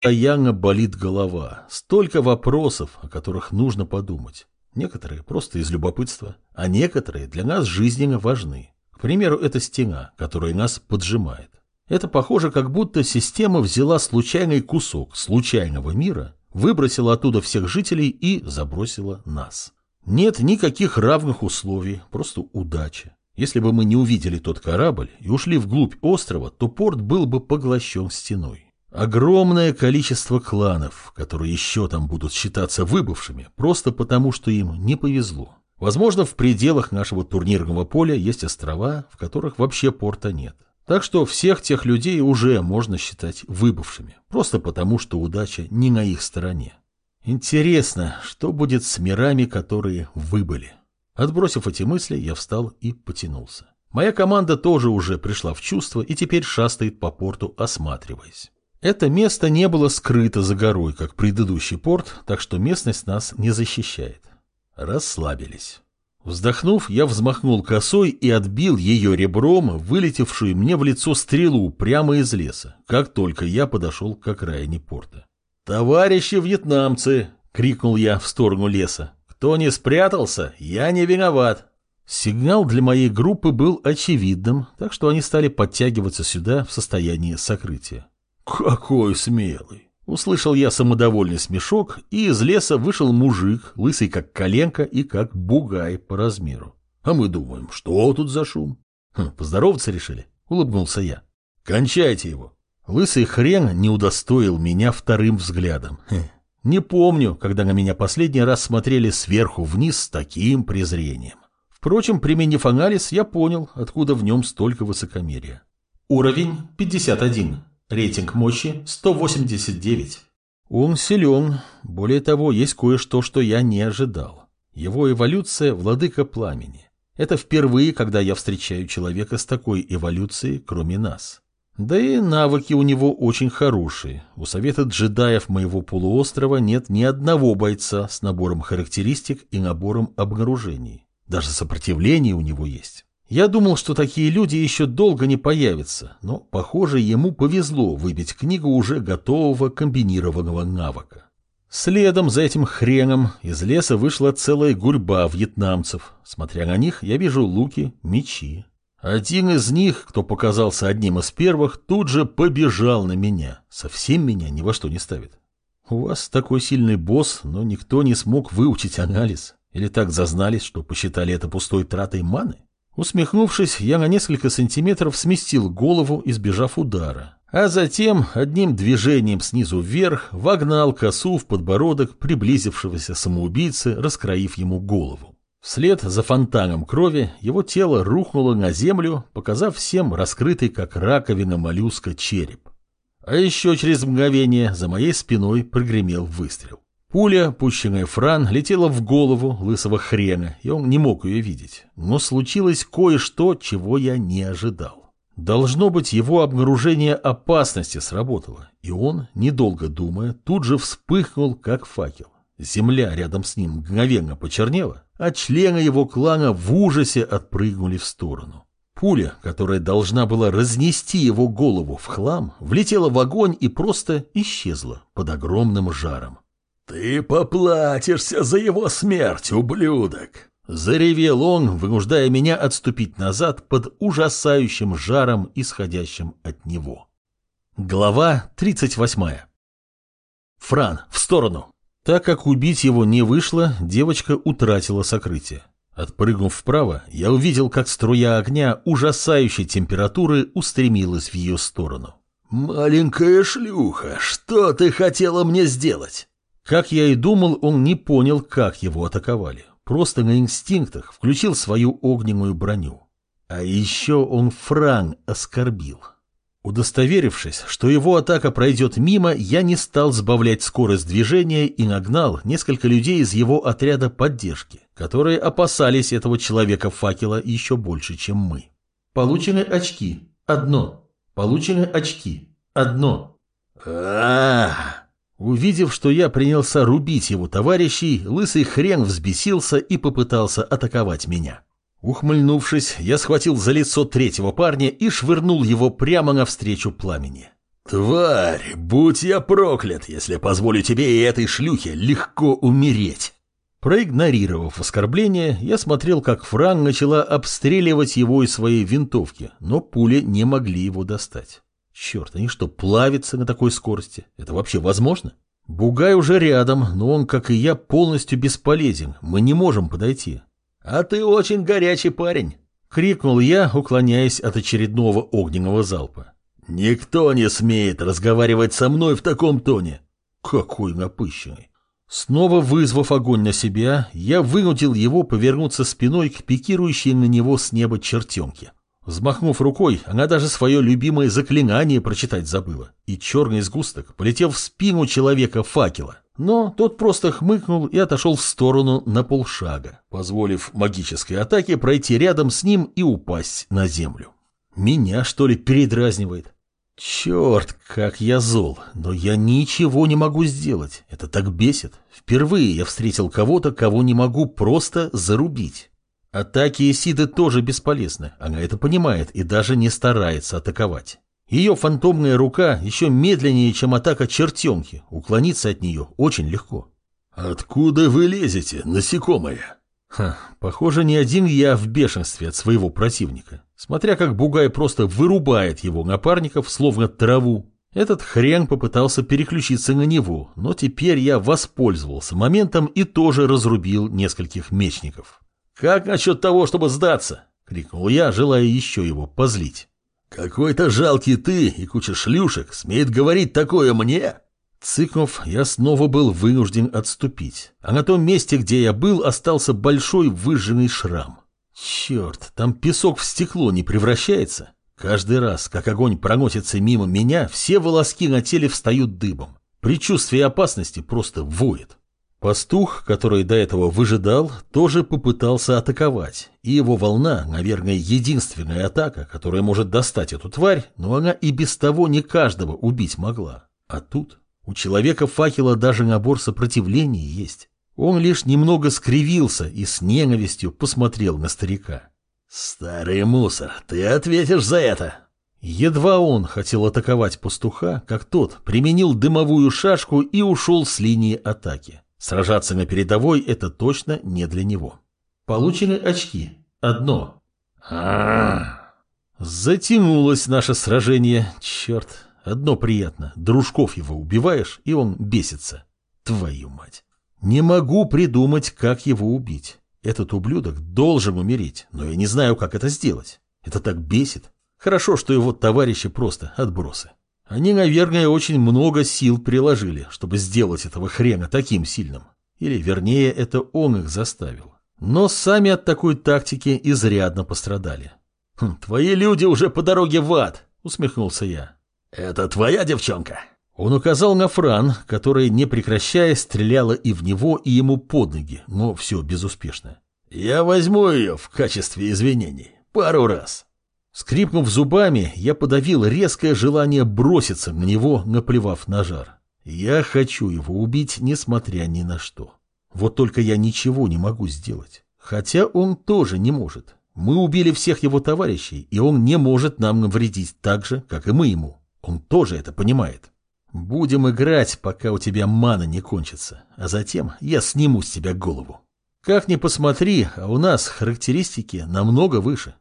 постоянно болит голова. Столько вопросов, о которых нужно подумать. Некоторые просто из любопытства, а некоторые для нас жизненно важны. К примеру, это стена, которая нас поджимает. Это похоже, как будто система взяла случайный кусок случайного мира, выбросила оттуда всех жителей и забросила нас. Нет никаких равных условий, просто удача. Если бы мы не увидели тот корабль и ушли вглубь острова, то порт был бы поглощен стеной. Огромное количество кланов, которые еще там будут считаться выбывшими, просто потому, что им не повезло. Возможно, в пределах нашего турнирного поля есть острова, в которых вообще порта нет. Так что всех тех людей уже можно считать выбывшими, просто потому, что удача не на их стороне. Интересно, что будет с мирами, которые выбыли? Отбросив эти мысли, я встал и потянулся. Моя команда тоже уже пришла в чувство и теперь шастает по порту, осматриваясь. Это место не было скрыто за горой, как предыдущий порт, так что местность нас не защищает. Расслабились. Вздохнув, я взмахнул косой и отбил ее ребром, вылетевшую мне в лицо стрелу прямо из леса, как только я подошел к окраине порта. «Товарищи вьетнамцы!» — крикнул я в сторону леса. Кто не спрятался, я не виноват. Сигнал для моей группы был очевидным, так что они стали подтягиваться сюда в состоянии сокрытия. «Какой смелый!» Услышал я самодовольный смешок, и из леса вышел мужик, лысый как коленка и как бугай по размеру. А мы думаем, что тут за шум? Хм, поздороваться решили? Улыбнулся я. Кончайте его. Лысый хрен не удостоил меня вторым взглядом. Не помню, когда на меня последний раз смотрели сверху вниз с таким презрением. Впрочем, применив анализ, я понял, откуда в нем столько высокомерия. Уровень 51. Рейтинг мощи 189. Он силен. Более того, есть кое-что, что я не ожидал. Его эволюция – владыка пламени. Это впервые, когда я встречаю человека с такой эволюцией, кроме нас. Да и навыки у него очень хорошие. У совета джедаев моего полуострова нет ни одного бойца с набором характеристик и набором обнаружений. Даже сопротивление у него есть. Я думал, что такие люди еще долго не появятся, но, похоже, ему повезло выбить книгу уже готового комбинированного навыка. Следом за этим хреном из леса вышла целая гурьба вьетнамцев. Смотря на них, я вижу луки, мечи, один из них, кто показался одним из первых, тут же побежал на меня. Совсем меня ни во что не ставит. У вас такой сильный босс, но никто не смог выучить анализ. Или так зазнались, что посчитали это пустой тратой маны? Усмехнувшись, я на несколько сантиметров сместил голову, избежав удара. А затем одним движением снизу вверх вогнал косу в подбородок приблизившегося самоубийцы, раскроив ему голову. Вслед за фонтаном крови его тело рухнуло на землю, показав всем раскрытый, как раковина моллюска, череп. А еще через мгновение за моей спиной прогремел выстрел. Пуля, пущенная Фран, летела в голову лысого хрена, и он не мог ее видеть. Но случилось кое-что, чего я не ожидал. Должно быть, его обнаружение опасности сработало, и он, недолго думая, тут же вспыхнул, как факел. Земля рядом с ним мгновенно почернела, а члены его клана в ужасе отпрыгнули в сторону. Пуля, которая должна была разнести его голову в хлам, влетела в огонь и просто исчезла под огромным жаром. «Ты поплатишься за его смерть, ублюдок!» Заревел он, вынуждая меня отступить назад под ужасающим жаром, исходящим от него. Глава 38 «Фран, в сторону!» Так как убить его не вышло, девочка утратила сокрытие. Отпрыгнув вправо, я увидел, как струя огня ужасающей температуры устремилась в ее сторону. «Маленькая шлюха, что ты хотела мне сделать?» Как я и думал, он не понял, как его атаковали. Просто на инстинктах включил свою огненную броню. А еще он Фран оскорбил. Удостоверившись, что его атака пройдет мимо, я не стал сбавлять скорость движения и нагнал несколько людей из его отряда поддержки, которые опасались этого человека-факела еще больше, чем мы. Получены очки. Одно. Получены очки. Одно. а Увидев, что я принялся рубить его товарищей, лысый хрен взбесился и попытался атаковать меня. Ухмыльнувшись, я схватил за лицо третьего парня и швырнул его прямо навстречу пламени. «Тварь, будь я проклят, если позволю тебе и этой шлюхе легко умереть!» Проигнорировав оскорбление, я смотрел, как Фран начала обстреливать его из своей винтовки, но пули не могли его достать. Черт, они что, плавятся на такой скорости? Это вообще возможно? Бугай уже рядом, но он, как и я, полностью бесполезен. Мы не можем подойти. «А ты очень горячий парень!» — крикнул я, уклоняясь от очередного огненного залпа. «Никто не смеет разговаривать со мной в таком тоне!» Какой напыщенный! Снова вызвав огонь на себя, я вынудил его повернуться спиной к пикирующей на него с неба чертенке. Взмахнув рукой, она даже свое любимое заклинание прочитать забыла, и черный сгусток полетел в спину человека факела. Но тот просто хмыкнул и отошел в сторону на полшага, позволив магической атаке пройти рядом с ним и упасть на землю. Меня, что ли, передразнивает? Черт, как я зол, но я ничего не могу сделать. Это так бесит. Впервые я встретил кого-то, кого не могу просто зарубить. Атаки Исиды тоже бесполезны. Она это понимает и даже не старается атаковать. Ее фантомная рука еще медленнее, чем атака чертенки. Уклониться от нее очень легко. «Откуда вы лезете, насекомое?» Ха, похоже, не один я в бешенстве от своего противника. Смотря как Бугай просто вырубает его напарников, словно траву. Этот хрен попытался переключиться на него, но теперь я воспользовался моментом и тоже разрубил нескольких мечников. «Как насчет того, чтобы сдаться?» — крикнул я, желая еще его позлить. «Какой-то жалкий ты и куча шлюшек смеет говорить такое мне?» Цыкнув, я снова был вынужден отступить, а на том месте, где я был, остался большой выжженный шрам. Черт, там песок в стекло не превращается. Каждый раз, как огонь проносится мимо меня, все волоски на теле встают дыбом. Предчувствие опасности просто воет. Пастух, который до этого выжидал, тоже попытался атаковать, и его волна, наверное, единственная атака, которая может достать эту тварь, но она и без того не каждого убить могла. А тут у человека факела даже набор сопротивления есть. Он лишь немного скривился и с ненавистью посмотрел на старика. «Старый мусор, ты ответишь за это!» Едва он хотел атаковать пастуха, как тот применил дымовую шашку и ушел с линии атаки. Сражаться на передовой – это точно не для него. Получены очки. Одно. -а. Затянулось наше сражение. Черт, Одно приятно, дружков его убиваешь, и он бесится. Твою мать. Не могу придумать, как его убить. Этот ублюдок должен умереть, но я не знаю, как это сделать. Это так бесит. Хорошо, что его товарищи просто отбросы. Они, наверное, очень много сил приложили, чтобы сделать этого хрена таким сильным. Или, вернее, это он их заставил. Но сами от такой тактики изрядно пострадали. «Хм, «Твои люди уже по дороге в ад!» — усмехнулся я. «Это твоя девчонка?» Он указал на Фран, которая, не прекращая, стреляла и в него, и ему под ноги, но все безуспешно. «Я возьму ее в качестве извинений. Пару раз». Скрипнув зубами, я подавил резкое желание броситься на него, наплевав на жар. Я хочу его убить, несмотря ни на что. Вот только я ничего не могу сделать. Хотя он тоже не может. Мы убили всех его товарищей, и он не может нам навредить так же, как и мы ему. Он тоже это понимает. Будем играть, пока у тебя мана не кончится, а затем я сниму с тебя голову. Как ни посмотри, а у нас характеристики намного выше.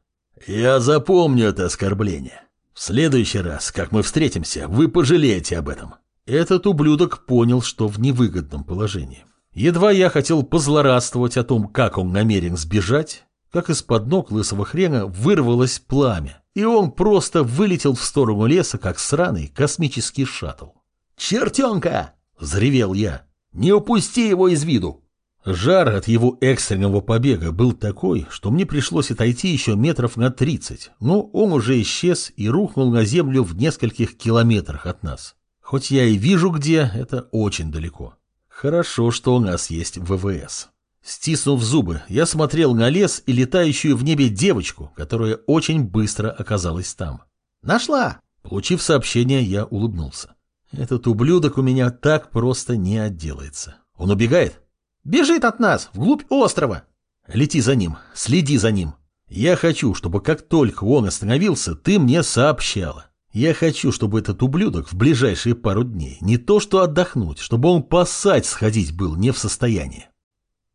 Я запомню это оскорбление. В следующий раз, как мы встретимся, вы пожалеете об этом. Этот ублюдок понял, что в невыгодном положении. Едва я хотел позлорадствовать о том, как он намерен сбежать, как из-под ног лысого хрена вырвалось пламя, и он просто вылетел в сторону леса, как сраный космический шаттл. «Чертенка!» — взревел я. «Не упусти его из виду!» Жар от его экстренного побега был такой, что мне пришлось отойти еще метров на тридцать, но он уже исчез и рухнул на землю в нескольких километрах от нас. Хоть я и вижу где, это очень далеко. Хорошо, что у нас есть ВВС. Стиснув зубы, я смотрел на лес и летающую в небе девочку, которая очень быстро оказалась там. «Нашла!» Получив сообщение, я улыбнулся. Этот ублюдок у меня так просто не отделается. Он убегает? Бежит от нас, вглубь острова. Лети за ним, следи за ним. Я хочу, чтобы как только он остановился, ты мне сообщала. Я хочу, чтобы этот ублюдок в ближайшие пару дней не то что отдохнуть, чтобы он посать сходить был не в состоянии.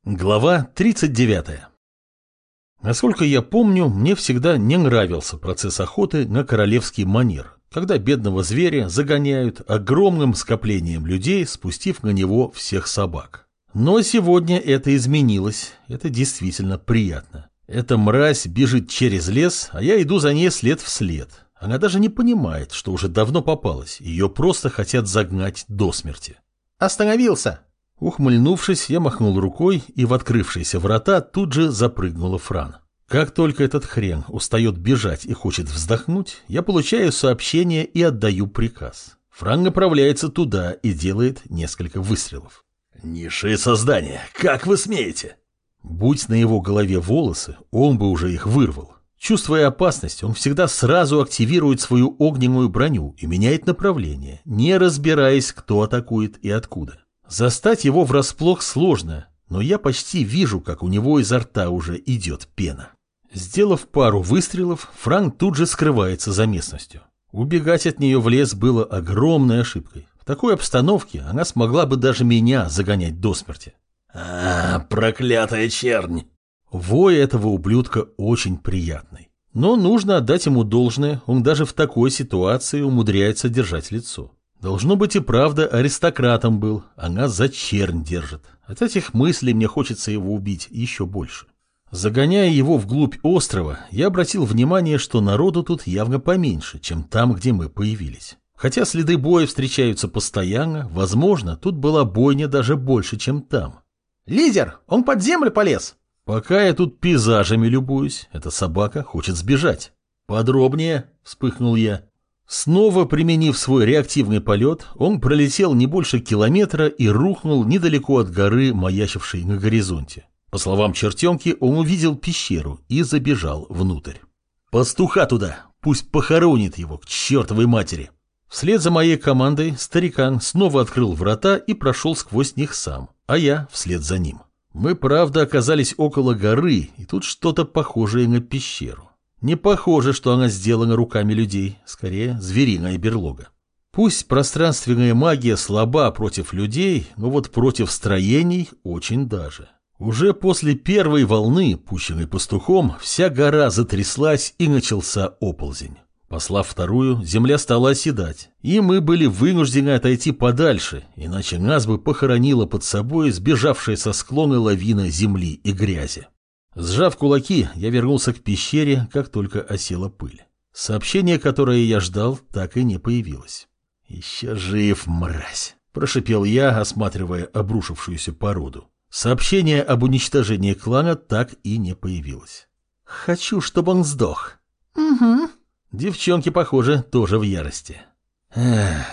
Глава 39. Насколько я помню, мне всегда не нравился процесс охоты на королевский манер, когда бедного зверя загоняют огромным скоплением людей, спустив на него всех собак. Но сегодня это изменилось, это действительно приятно. Эта мразь бежит через лес, а я иду за ней след в след. Она даже не понимает, что уже давно попалась, ее просто хотят загнать до смерти. «Остановился!» Ухмыльнувшись, я махнул рукой, и в открывшиеся врата тут же запрыгнула Фран. Как только этот хрен устает бежать и хочет вздохнуть, я получаю сообщение и отдаю приказ. Фран направляется туда и делает несколько выстрелов. «Низшие создания, как вы смеете?» Будь на его голове волосы, он бы уже их вырвал. Чувствуя опасность, он всегда сразу активирует свою огненную броню и меняет направление, не разбираясь, кто атакует и откуда. Застать его врасплох сложно, но я почти вижу, как у него изо рта уже идет пена. Сделав пару выстрелов, Франк тут же скрывается за местностью. Убегать от нее в лес было огромной ошибкой. В такой обстановке она смогла бы даже меня загонять до смерти. А, проклятая чернь! Вой этого ублюдка очень приятный. Но нужно отдать ему должное, он даже в такой ситуации умудряется держать лицо. Должно быть и правда аристократом был, а нас за чернь держит. От этих мыслей мне хочется его убить еще больше. Загоняя его вглубь острова, я обратил внимание, что народу тут явно поменьше, чем там, где мы появились. Хотя следы боя встречаются постоянно, возможно, тут была бойня даже больше, чем там. «Лидер, он под землю полез!» «Пока я тут пейзажами любуюсь, эта собака хочет сбежать». «Подробнее», — вспыхнул я. Снова применив свой реактивный полет, он пролетел не больше километра и рухнул недалеко от горы, маячившей на горизонте. По словам чертенки, он увидел пещеру и забежал внутрь. «Пастуха туда! Пусть похоронит его к чертовой матери!» Вслед за моей командой старикан снова открыл врата и прошел сквозь них сам, а я вслед за ним. Мы, правда, оказались около горы, и тут что-то похожее на пещеру. Не похоже, что она сделана руками людей, скорее звериная берлога. Пусть пространственная магия слаба против людей, но вот против строений очень даже. Уже после первой волны, пущенной пастухом, вся гора затряслась и начался оползень. Послав вторую, земля стала оседать, и мы были вынуждены отойти подальше, иначе нас бы похоронила под собой сбежавшая со склона лавина земли и грязи. Сжав кулаки, я вернулся к пещере, как только осела пыль. Сообщение, которое я ждал, так и не появилось. «Еще жив, мразь!» – прошипел я, осматривая обрушившуюся породу. Сообщение об уничтожении клана так и не появилось. «Хочу, чтобы он сдох». «Угу». Девчонки, похоже, тоже в ярости. Эх.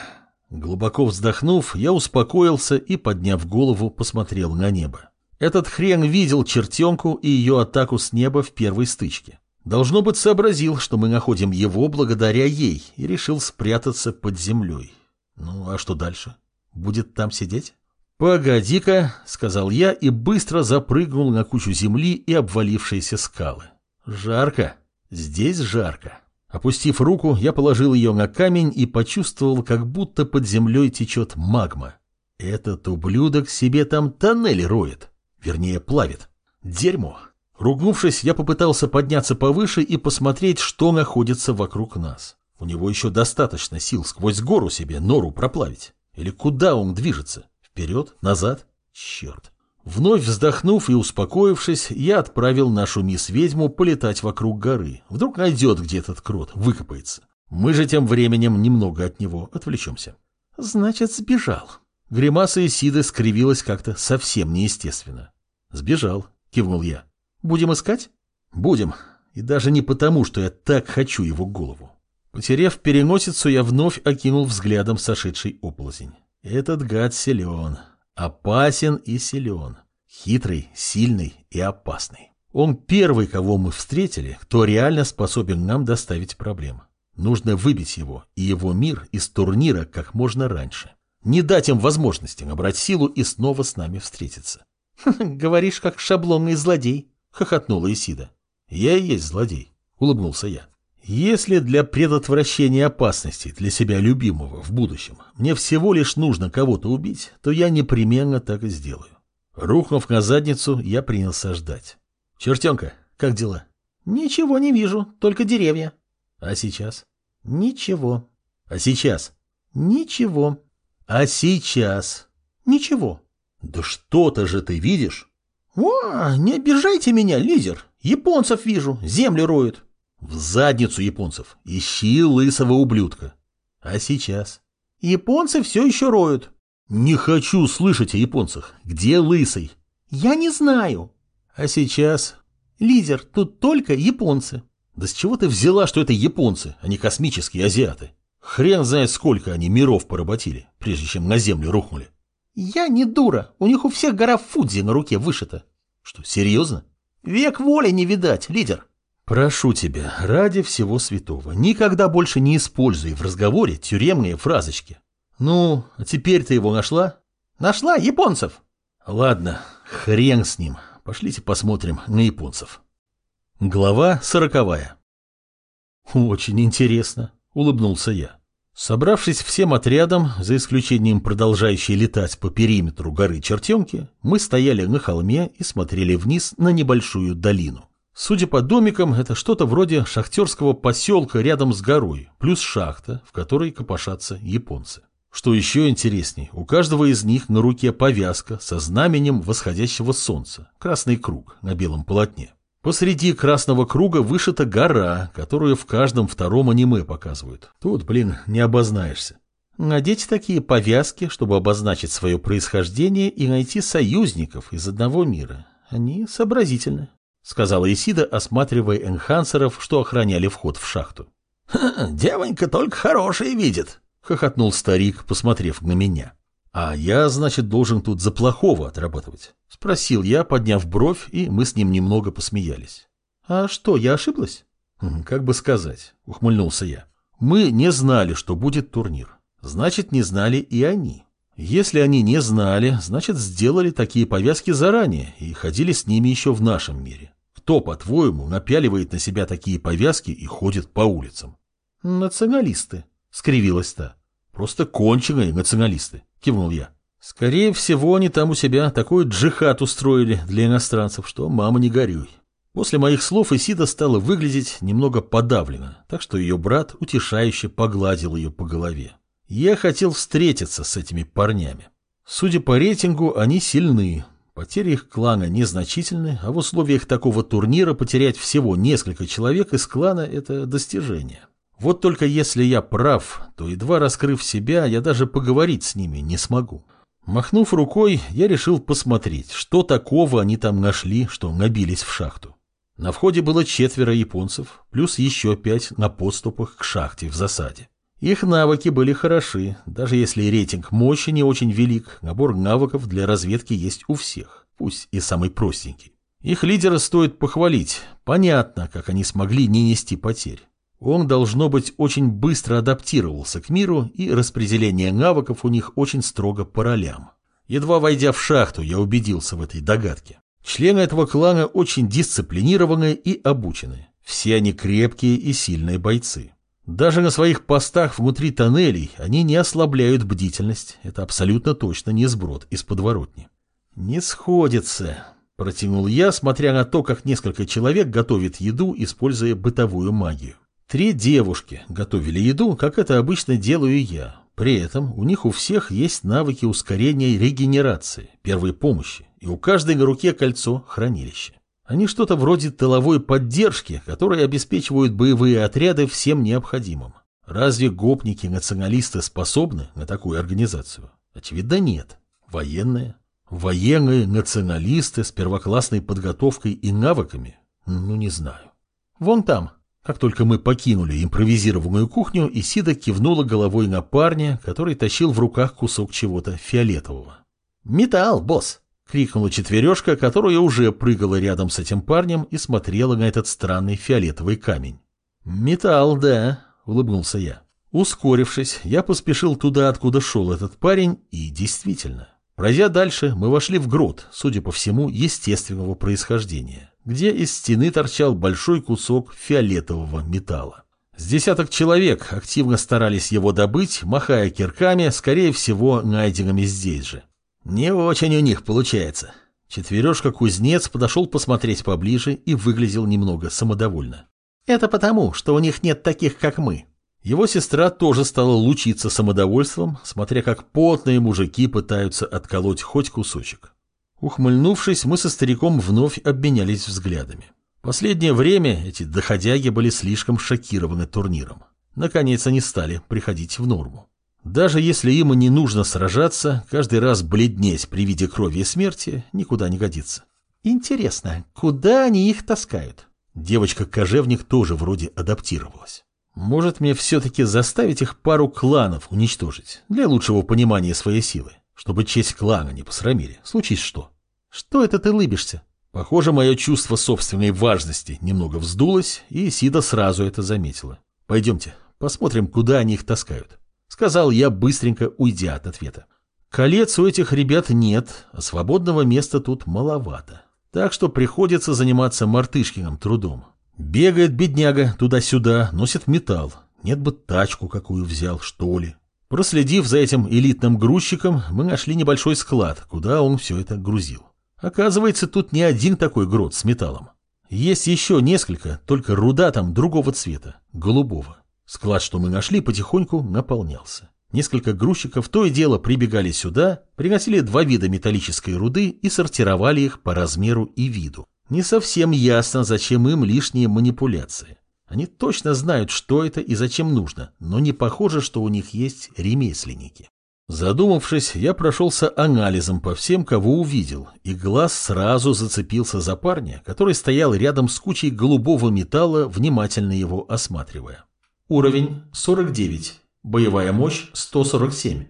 Глубоко вздохнув, я успокоился и, подняв голову, посмотрел на небо. Этот хрен видел чертенку и ее атаку с неба в первой стычке. Должно быть, сообразил, что мы находим его благодаря ей, и решил спрятаться под землей. Ну, а что дальше? Будет там сидеть? «Погоди-ка», — сказал я и быстро запрыгнул на кучу земли и обвалившиеся скалы. «Жарко. Здесь жарко». Опустив руку, я положил ее на камень и почувствовал, как будто под землей течет магма. Этот ублюдок себе там тоннели роет. Вернее, плавит. Дерьмо. Ругнувшись, я попытался подняться повыше и посмотреть, что находится вокруг нас. У него еще достаточно сил сквозь гору себе нору проплавить. Или куда он движется? Вперед? Назад? Черт. Вновь вздохнув и успокоившись, я отправил нашу мисс-ведьму полетать вокруг горы. Вдруг найдет где этот крот, выкопается. Мы же тем временем немного от него отвлечемся. Значит, сбежал. Гримаса Исиды скривилась как-то совсем неестественно. Сбежал, кивнул я. Будем искать? Будем. И даже не потому, что я так хочу его голову. Потеряв переносицу, я вновь окинул взглядом сошедший оползень. Этот гад силен, опасен и силен, хитрый, сильный и опасный. Он первый, кого мы встретили, кто реально способен нам доставить проблемы. Нужно выбить его и его мир из турнира как можно раньше. Не дать им возможности набрать силу и снова с нами встретиться. «Говоришь, как шаблонный злодей», — хохотнула Исида. «Я и есть злодей», — улыбнулся я. Если для предотвращения опасности для себя любимого в будущем мне всего лишь нужно кого-то убить, то я непременно так и сделаю. Рухнув на задницу, я принялся ждать. «Чертенка, как дела?» Ничего не вижу, только деревья. «А сейчас?» Ничего. «А сейчас?» Ничего. «А сейчас?» Ничего. «Да что-то же ты видишь?» О, не обижайте меня, лидер. Японцев вижу, землю роют. В задницу японцев. Ищи лысого ублюдка. А сейчас? Японцы все еще роют. Не хочу слышать о японцах. Где лысый? Я не знаю. А сейчас? Лидер, тут только японцы. Да с чего ты взяла, что это японцы, а не космические азиаты? Хрен знает, сколько они миров поработили, прежде чем на землю рухнули. Я не дура. У них у всех гора Фудзи на руке вышита. Что, серьезно? Век воли не видать, лидер. Прошу тебя, ради всего святого, никогда больше не используй в разговоре тюремные фразочки. Ну, а теперь ты его нашла? Нашла японцев. Ладно, хрен с ним. Пошлите посмотрим на японцев. Глава сороковая. Очень интересно, улыбнулся я. Собравшись всем отрядом, за исключением продолжающей летать по периметру горы Чертенки, мы стояли на холме и смотрели вниз на небольшую долину. Судя по домикам, это что-то вроде шахтерского поселка рядом с горой, плюс шахта, в которой копошатся японцы. Что еще интересней, у каждого из них на руке повязка со знаменем восходящего солнца, красный круг на белом полотне. Посреди красного круга вышита гора, которую в каждом втором аниме показывают. Тут, блин, не обознаешься. Надеть такие повязки, чтобы обозначить свое происхождение и найти союзников из одного мира. Они сообразительны, — сказала Исида, осматривая энхансеров, что охраняли вход в шахту. — Девонька только хорошие видит, — хохотнул старик, посмотрев на меня. «А я, значит, должен тут за плохого отрабатывать?» — спросил я, подняв бровь, и мы с ним немного посмеялись. «А что, я ошиблась?» «Как бы сказать», — ухмыльнулся я. «Мы не знали, что будет турнир. Значит, не знали и они. Если они не знали, значит, сделали такие повязки заранее и ходили с ними еще в нашем мире. Кто, по-твоему, напяливает на себя такие повязки и ходит по улицам?» «Националисты», — скривилась та. «Просто конченые националисты», — кивнул я. «Скорее всего, они там у себя такой джихад устроили для иностранцев, что мама не горюй». После моих слов Исида стала выглядеть немного подавленно, так что ее брат утешающе погладил ее по голове. Я хотел встретиться с этими парнями. Судя по рейтингу, они сильны. Потери их клана незначительны, а в условиях такого турнира потерять всего несколько человек из клана – это достижение. Вот только если я прав, то, едва раскрыв себя, я даже поговорить с ними не смогу. Махнув рукой, я решил посмотреть, что такого они там нашли, что набились в шахту. На входе было четверо японцев, плюс еще пять на подступах к шахте в засаде. Их навыки были хороши, даже если рейтинг мощи не очень велик, набор навыков для разведки есть у всех, пусть и самый простенький. Их лидера стоит похвалить, понятно, как они смогли не нести потерь. Он, должно быть, очень быстро адаптировался к миру, и распределение навыков у них очень строго по ролям. Едва войдя в шахту, я убедился в этой догадке. Члены этого клана очень дисциплинированные и обученные. Все они крепкие и сильные бойцы. Даже на своих постах внутри тоннелей они не ослабляют бдительность. Это абсолютно точно не сброд из подворотни. «Не сходится», – протянул я, смотря на то, как несколько человек готовят еду, используя бытовую магию. Три девушки готовили еду, как это обычно делаю я. При этом у них у всех есть навыки ускорения регенерации, первой помощи, и у каждой на руке кольцо хранилище. Они что-то вроде тыловой поддержки, которые обеспечивают боевые отряды всем необходимым. Разве гопники-националисты способны на такую организацию? Очевидно, нет. Военные? Военные националисты с первоклассной подготовкой и навыками? Ну, не знаю. Вон там, как только мы покинули импровизированную кухню, Исида кивнула головой на парня, который тащил в руках кусок чего-то фиолетового. «Металл, босс!» — крикнула четвережка, которая уже прыгала рядом с этим парнем и смотрела на этот странный фиолетовый камень. «Металл, да», — улыбнулся я. Ускорившись, я поспешил туда, откуда шел этот парень, и действительно. Пройдя дальше, мы вошли в грот, судя по всему, естественного происхождения где из стены торчал большой кусок фиолетового металла. С десяток человек активно старались его добыть, махая кирками, скорее всего, найденными здесь же. Не очень у них получается. Четвережка-кузнец подошел посмотреть поближе и выглядел немного самодовольно. Это потому, что у них нет таких, как мы. Его сестра тоже стала лучиться самодовольством, смотря как потные мужики пытаются отколоть хоть кусочек. Ухмыльнувшись, мы со стариком вновь обменялись взглядами. Последнее время эти доходяги были слишком шокированы турниром. Наконец они стали приходить в норму. Даже если им и не нужно сражаться, каждый раз бледнеть при виде крови и смерти никуда не годится. Интересно, куда они их таскают? Девочка-кожевник тоже вроде адаптировалась. Может, мне все-таки заставить их пару кланов уничтожить, для лучшего понимания своей силы, чтобы честь клана не посрамили, случись что. Что это ты лыбишься? Похоже, мое чувство собственной важности немного вздулось, и Сида сразу это заметила. «Пойдемте, посмотрим, куда они их таскают», — сказал я, быстренько уйдя от ответа. «Колец у этих ребят нет, а свободного места тут маловато. Так что приходится заниматься мартышкиным трудом. Бегает бедняга туда-сюда, носит металл. Нет бы тачку какую взял, что ли». Проследив за этим элитным грузчиком, мы нашли небольшой склад, куда он все это грузил. Оказывается, тут не один такой грот с металлом. Есть еще несколько, только руда там другого цвета, голубого. Склад, что мы нашли, потихоньку наполнялся. Несколько грузчиков то и дело прибегали сюда, приносили два вида металлической руды и сортировали их по размеру и виду. Не совсем ясно, зачем им лишние манипуляции. Они точно знают, что это и зачем нужно, но не похоже, что у них есть ремесленники. Задумавшись, я прошелся анализом по всем, кого увидел, и глаз сразу зацепился за парня, который стоял рядом с кучей голубого металла, внимательно его осматривая. Уровень 49, боевая мощь 147.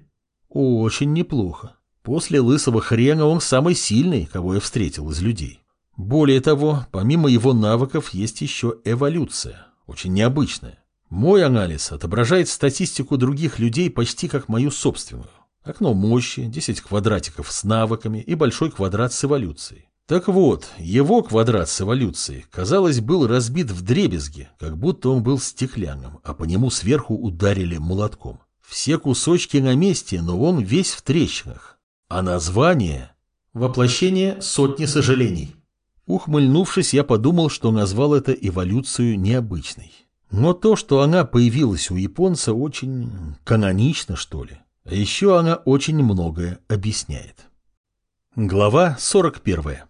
Очень неплохо. После лысого хрена он самый сильный, кого я встретил из людей. Более того, помимо его навыков есть еще эволюция, очень необычная. Мой анализ отображает статистику других людей почти как мою собственную. Окно мощи, 10 квадратиков с навыками и большой квадрат с эволюцией. Так вот, его квадрат с эволюцией, казалось, был разбит в дребезги, как будто он был стеклянным, а по нему сверху ударили молотком. Все кусочки на месте, но он весь в трещинах. А название... Воплощение сотни сожалений. Ухмыльнувшись, я подумал, что назвал это эволюцию необычной. Но то, что она появилась у японца, очень канонично, что ли. А еще она очень многое объясняет. Глава 41.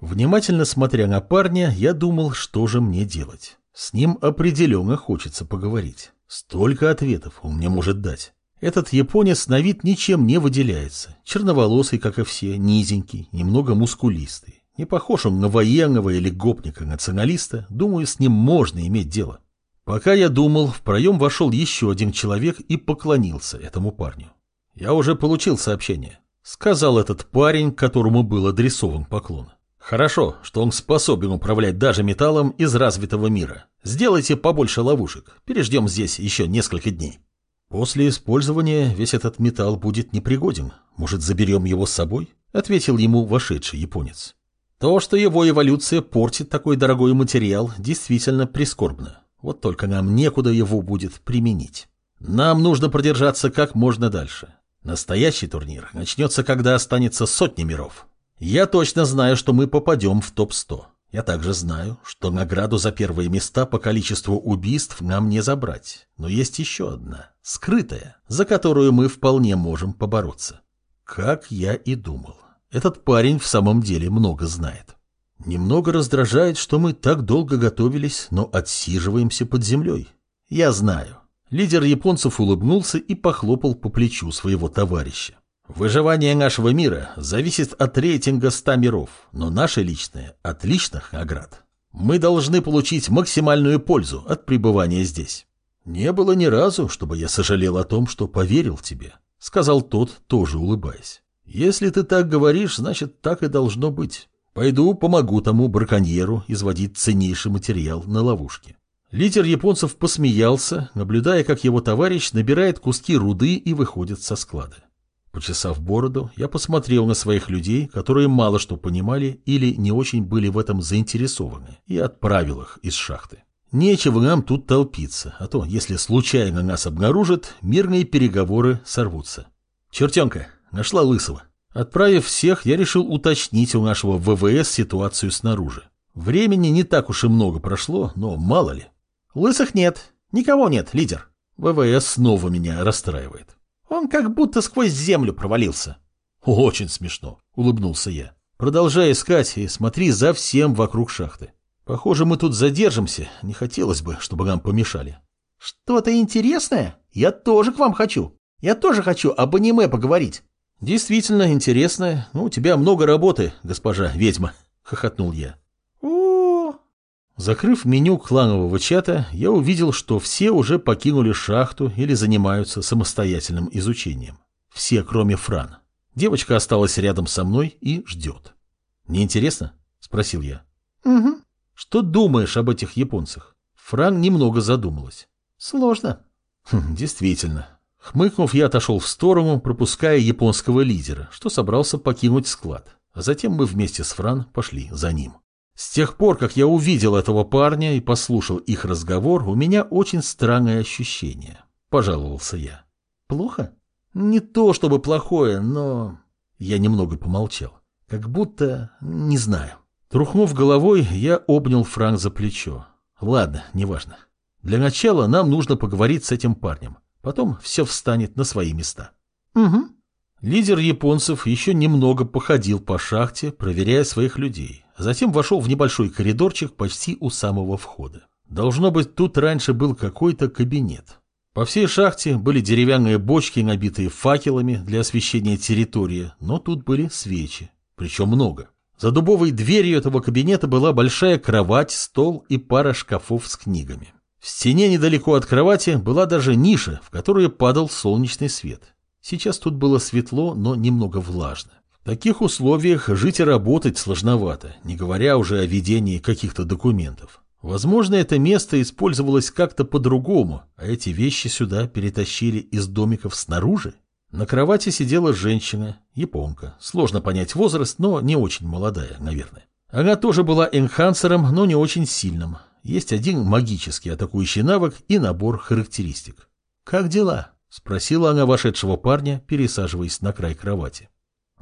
Внимательно смотря на парня, я думал, что же мне делать. С ним определенно хочется поговорить. Столько ответов он мне может дать. Этот японец на вид ничем не выделяется. Черноволосый, как и все, низенький, немного мускулистый. Не похож он на военного или гопника-националиста, думаю, с ним можно иметь дело. Пока я думал, в проем вошел еще один человек и поклонился этому парню. Я уже получил сообщение. Сказал этот парень, которому был адресован поклон. Хорошо, что он способен управлять даже металлом из развитого мира. Сделайте побольше ловушек. Переждем здесь еще несколько дней. После использования весь этот металл будет непригоден. Может, заберем его с собой? Ответил ему вошедший японец. То, что его эволюция портит такой дорогой материал, действительно прискорбно. Вот только нам некуда его будет применить. Нам нужно продержаться как можно дальше. Настоящий турнир начнется, когда останется сотни миров. Я точно знаю, что мы попадем в топ-100. Я также знаю, что награду за первые места по количеству убийств нам не забрать. Но есть еще одна, скрытая, за которую мы вполне можем побороться. Как я и думал. Этот парень в самом деле много знает. Немного раздражает, что мы так долго готовились, но отсиживаемся под землей. Я знаю. Лидер японцев улыбнулся и похлопал по плечу своего товарища. Выживание нашего мира зависит от рейтинга 100 миров, но наше личное – от личных наград. Мы должны получить максимальную пользу от пребывания здесь. Не было ни разу, чтобы я сожалел о том, что поверил тебе, сказал тот, тоже улыбаясь. Если ты так говоришь, значит, так и должно быть. Пойду помогу тому браконьеру изводить ценнейший материал на ловушке. Лидер японцев посмеялся, наблюдая, как его товарищ набирает куски руды и выходит со склада. Почесав бороду, я посмотрел на своих людей, которые мало что понимали или не очень были в этом заинтересованы, и отправил их из шахты. Нечего нам тут толпиться, а то, если случайно нас обнаружат, мирные переговоры сорвутся. Чертенка, нашла Лысого. Отправив всех, я решил уточнить у нашего ВВС ситуацию снаружи. Времени не так уж и много прошло, но мало ли. Лысых нет. Никого нет, лидер. ВВС снова меня расстраивает. Он как будто сквозь землю провалился. Очень смешно, улыбнулся я. Продолжай искать и смотри за всем вокруг шахты. Похоже, мы тут задержимся. Не хотелось бы, чтобы нам помешали. Что-то интересное? Я тоже к вам хочу. Я тоже хочу об аниме поговорить. Действительно интересное. Ну, у тебя много работы, госпожа ведьма, хохотнул я. Закрыв меню кланового чата, я увидел, что все уже покинули шахту или занимаются самостоятельным изучением. Все, кроме Фран. Девочка осталась рядом со мной и ждет. «Неинтересно?» – спросил я. Угу. «Что думаешь об этих японцах?» Фран немного задумалась. Сложно. Хм, действительно. Хмыкнув, я отошел в сторону, пропуская японского лидера, что собрался покинуть склад. А затем мы вместе с Фран пошли за ним. С тех пор, как я увидел этого парня и послушал их разговор, у меня очень странное ощущение. Пожаловался я. Плохо? Не то чтобы плохое, но... Я немного помолчал. Как будто... не знаю. Трухнув головой, я обнял Франк за плечо. Ладно, неважно. Для начала нам нужно поговорить с этим парнем. Потом все встанет на свои места. Угу. Лидер японцев еще немного походил по шахте, проверяя своих людей. Затем вошел в небольшой коридорчик почти у самого входа. Должно быть, тут раньше был какой-то кабинет. По всей шахте были деревянные бочки, набитые факелами для освещения территории, но тут были свечи, причем много. За дубовой дверью этого кабинета была большая кровать, стол и пара шкафов с книгами. В стене недалеко от кровати была даже ниша, в которую падал солнечный свет. Сейчас тут было светло, но немного влажно. В таких условиях жить и работать сложновато, не говоря уже о ведении каких-то документов. Возможно, это место использовалось как-то по-другому, а эти вещи сюда перетащили из домиков снаружи. На кровати сидела женщина, японка. Сложно понять возраст, но не очень молодая, наверное. Она тоже была энхансером, но не очень сильным. Есть один магический атакующий навык и набор характеристик. «Как дела?» – спросила она вошедшего парня, пересаживаясь на край кровати.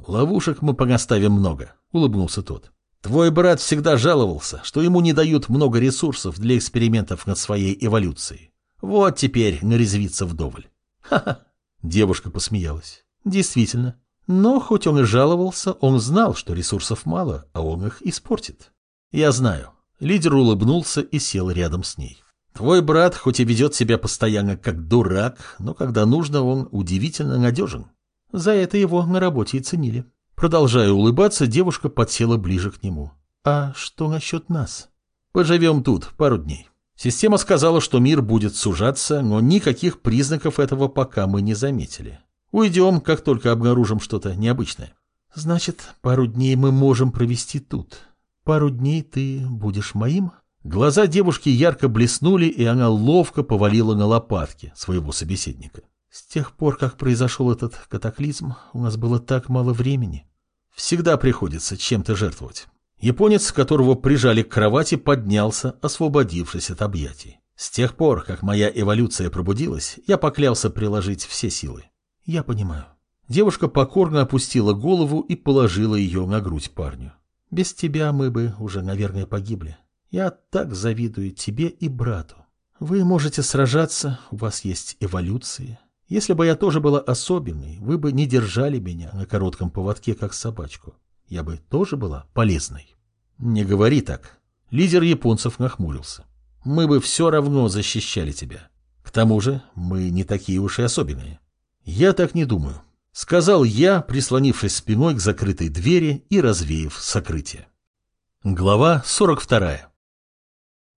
«Ловушек мы понаставим много», – улыбнулся тот. «Твой брат всегда жаловался, что ему не дают много ресурсов для экспериментов над своей эволюцией. Вот теперь нарезвится вдоволь». «Ха-ха!» – девушка посмеялась. «Действительно. Но хоть он и жаловался, он знал, что ресурсов мало, а он их испортит. Я знаю». Лидер улыбнулся и сел рядом с ней. Твой брат хоть и ведет себя постоянно как дурак, но когда нужно, он удивительно надежен. За это его на работе и ценили. Продолжая улыбаться, девушка подсела ближе к нему. «А что насчет нас?» «Поживем тут пару дней. Система сказала, что мир будет сужаться, но никаких признаков этого пока мы не заметили. Уйдем, как только обнаружим что-то необычное». «Значит, пару дней мы можем провести тут. Пару дней ты будешь моим?» Глаза девушки ярко блеснули, и она ловко повалила на лопатки своего собеседника. С тех пор, как произошел этот катаклизм, у нас было так мало времени. Всегда приходится чем-то жертвовать. Японец, которого прижали к кровати, поднялся, освободившись от объятий. С тех пор, как моя эволюция пробудилась, я поклялся приложить все силы. Я понимаю. Девушка покорно опустила голову и положила ее на грудь парню. Без тебя мы бы уже, наверное, погибли. Я так завидую тебе и брату. Вы можете сражаться, у вас есть эволюции. Если бы я тоже была особенной, вы бы не держали меня на коротком поводке, как собачку. Я бы тоже была полезной. Не говори так. Лидер японцев нахмурился. Мы бы все равно защищали тебя. К тому же мы не такие уж и особенные. Я так не думаю. Сказал я, прислонившись спиной к закрытой двери и развеяв сокрытие. Глава 42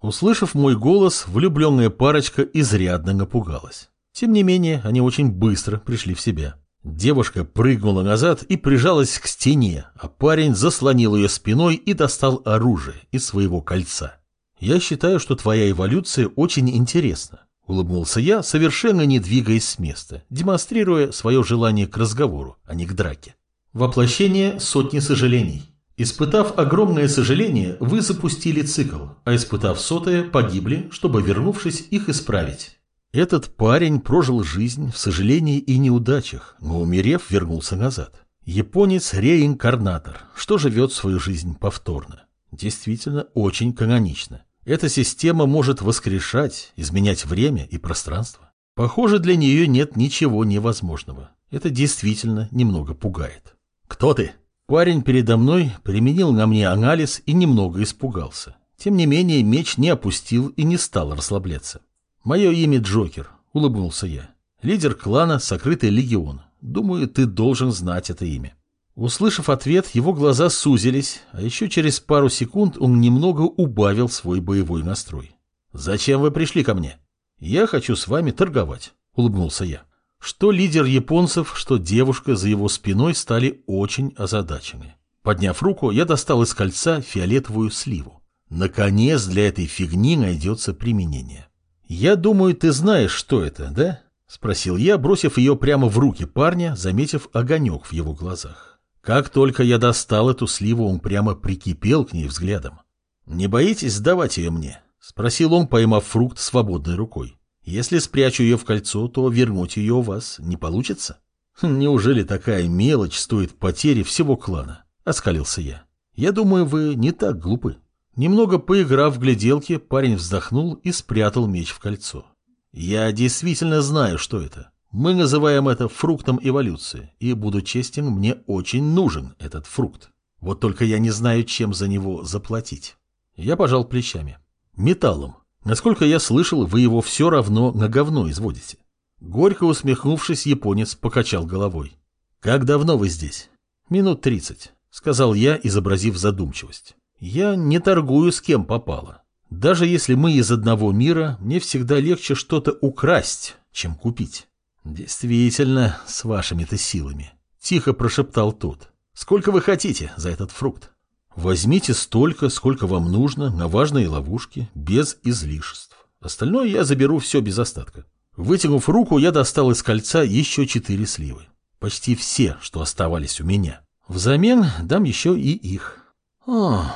Услышав мой голос, влюбленная парочка изрядно напугалась. Тем не менее, они очень быстро пришли в себя. Девушка прыгнула назад и прижалась к стене, а парень заслонил ее спиной и достал оружие из своего кольца. «Я считаю, что твоя эволюция очень интересна», — улыбнулся я, совершенно не двигаясь с места, демонстрируя свое желание к разговору, а не к драке. Воплощение сотни сожалений. Испытав огромное сожаление, вы запустили цикл, а испытав сотое, погибли, чтобы, вернувшись, их исправить. Этот парень прожил жизнь в сожалении и неудачах, но, умерев, вернулся назад. Японец-реинкарнатор, что живет свою жизнь повторно. Действительно, очень канонично. Эта система может воскрешать, изменять время и пространство. Похоже, для нее нет ничего невозможного. Это действительно немного пугает. «Кто ты?» Парень передо мной применил на мне анализ и немного испугался. Тем не менее, меч не опустил и не стал расслабляться. «Мое имя Джокер», — улыбнулся я. «Лидер клана «Сокрытый легион». Думаю, ты должен знать это имя». Услышав ответ, его глаза сузились, а еще через пару секунд он немного убавил свой боевой настрой. «Зачем вы пришли ко мне?» «Я хочу с вами торговать», — улыбнулся я. Что лидер японцев, что девушка за его спиной стали очень озадачены. Подняв руку, я достал из кольца фиолетовую сливу. Наконец для этой фигни найдется применение. «Я думаю, ты знаешь, что это, да?» — спросил я, бросив ее прямо в руки парня, заметив огонек в его глазах. Как только я достал эту сливу, он прямо прикипел к ней взглядом. «Не боитесь сдавать ее мне?» — спросил он, поймав фрукт свободной рукой. Если спрячу ее в кольцо, то вернуть ее у вас не получится. Хм, неужели такая мелочь стоит потери всего клана? Оскалился я. Я думаю, вы не так глупы. Немного поиграв в гляделки, парень вздохнул и спрятал меч в кольцо. Я действительно знаю, что это. Мы называем это фруктом эволюции, и, буду честен, мне очень нужен этот фрукт. Вот только я не знаю, чем за него заплатить. Я пожал плечами. Металлом. Насколько я слышал, вы его все равно на говно изводите. Горько усмехнувшись, японец покачал головой. «Как давно вы здесь?» «Минут тридцать», — сказал я, изобразив задумчивость. «Я не торгую с кем попало. Даже если мы из одного мира, мне всегда легче что-то украсть, чем купить». «Действительно, с вашими-то силами», — тихо прошептал тот. «Сколько вы хотите за этот фрукт?» Возьмите столько, сколько вам нужно на важные ловушки, без излишеств. Остальное я заберу все без остатка. Вытянув руку, я достал из кольца еще четыре сливы. Почти все, что оставались у меня. Взамен дам еще и их. Ох.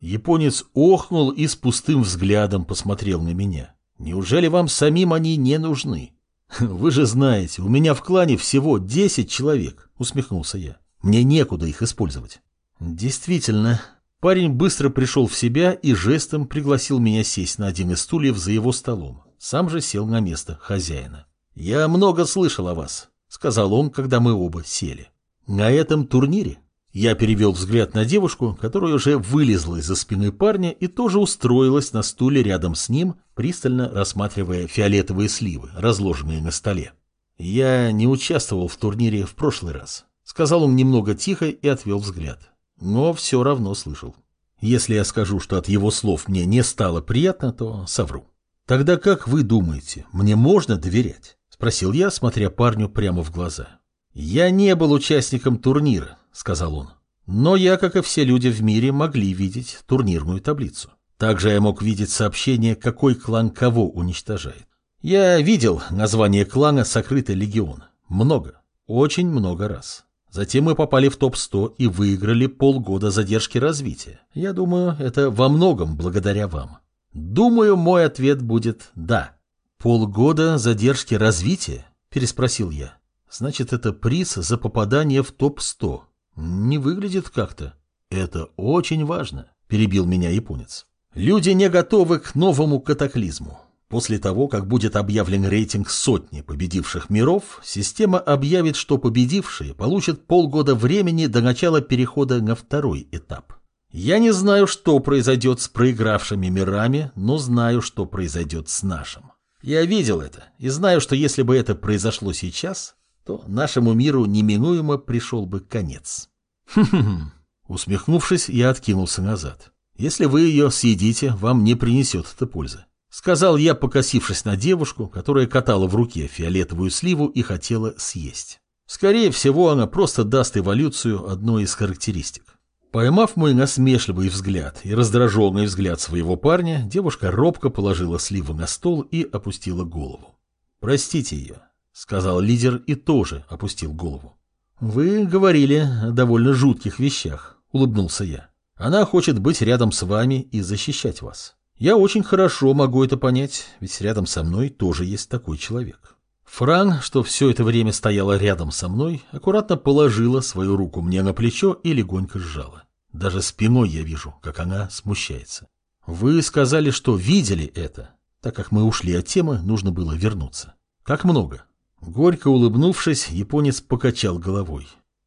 Японец охнул и с пустым взглядом посмотрел на меня. Неужели вам самим они не нужны? Вы же знаете, у меня в клане всего десять человек, усмехнулся я. Мне некуда их использовать. Действительно, парень быстро пришел в себя и жестом пригласил меня сесть на один из стульев за его столом. Сам же сел на место хозяина. «Я много слышал о вас», — сказал он, когда мы оба сели. «На этом турнире?» Я перевел взгляд на девушку, которая уже вылезла из-за спины парня и тоже устроилась на стуле рядом с ним, пристально рассматривая фиолетовые сливы, разложенные на столе. «Я не участвовал в турнире в прошлый раз», — сказал он немного тихо и отвел взгляд но все равно слышал. Если я скажу, что от его слов мне не стало приятно, то совру. Тогда как вы думаете, мне можно доверять? Спросил я, смотря парню прямо в глаза. Я не был участником турнира, сказал он. Но я, как и все люди в мире, могли видеть турнирную таблицу. Также я мог видеть сообщение, какой клан кого уничтожает. Я видел название клана «Сокрытый легион». Много, очень много раз. Затем мы попали в топ-100 и выиграли полгода задержки развития. Я думаю, это во многом благодаря вам. Думаю, мой ответ будет «да». «Полгода задержки развития?» – переспросил я. «Значит, это приз за попадание в топ-100. Не выглядит как-то». «Это очень важно», – перебил меня японец. «Люди не готовы к новому катаклизму. После того, как будет объявлен рейтинг сотни победивших миров, система объявит, что победившие получат полгода времени до начала перехода на второй этап. Я не знаю, что произойдет с проигравшими мирами, но знаю, что произойдет с нашим. Я видел это и знаю, что если бы это произошло сейчас, то нашему миру неминуемо пришел бы конец. Хм-хм. Усмехнувшись, я откинулся назад. Если вы ее съедите, вам не принесет это пользы. Сказал я, покосившись на девушку, которая катала в руке фиолетовую сливу и хотела съесть. Скорее всего, она просто даст эволюцию одной из характеристик. Поймав мой насмешливый взгляд и раздраженный взгляд своего парня, девушка робко положила сливу на стол и опустила голову. «Простите ее», — сказал лидер и тоже опустил голову. «Вы говорили о довольно жутких вещах», — улыбнулся я. Она хочет быть рядом с вами и защищать вас. Я очень хорошо могу это понять, ведь рядом со мной тоже есть такой человек. Фран, что все это время стояла рядом со мной, аккуратно положила свою руку мне на плечо и легонько сжала. Даже спиной я вижу, как она смущается. Вы сказали, что видели это. Так как мы ушли от темы, нужно было вернуться. Как много? Горько улыбнувшись, японец покачал головой.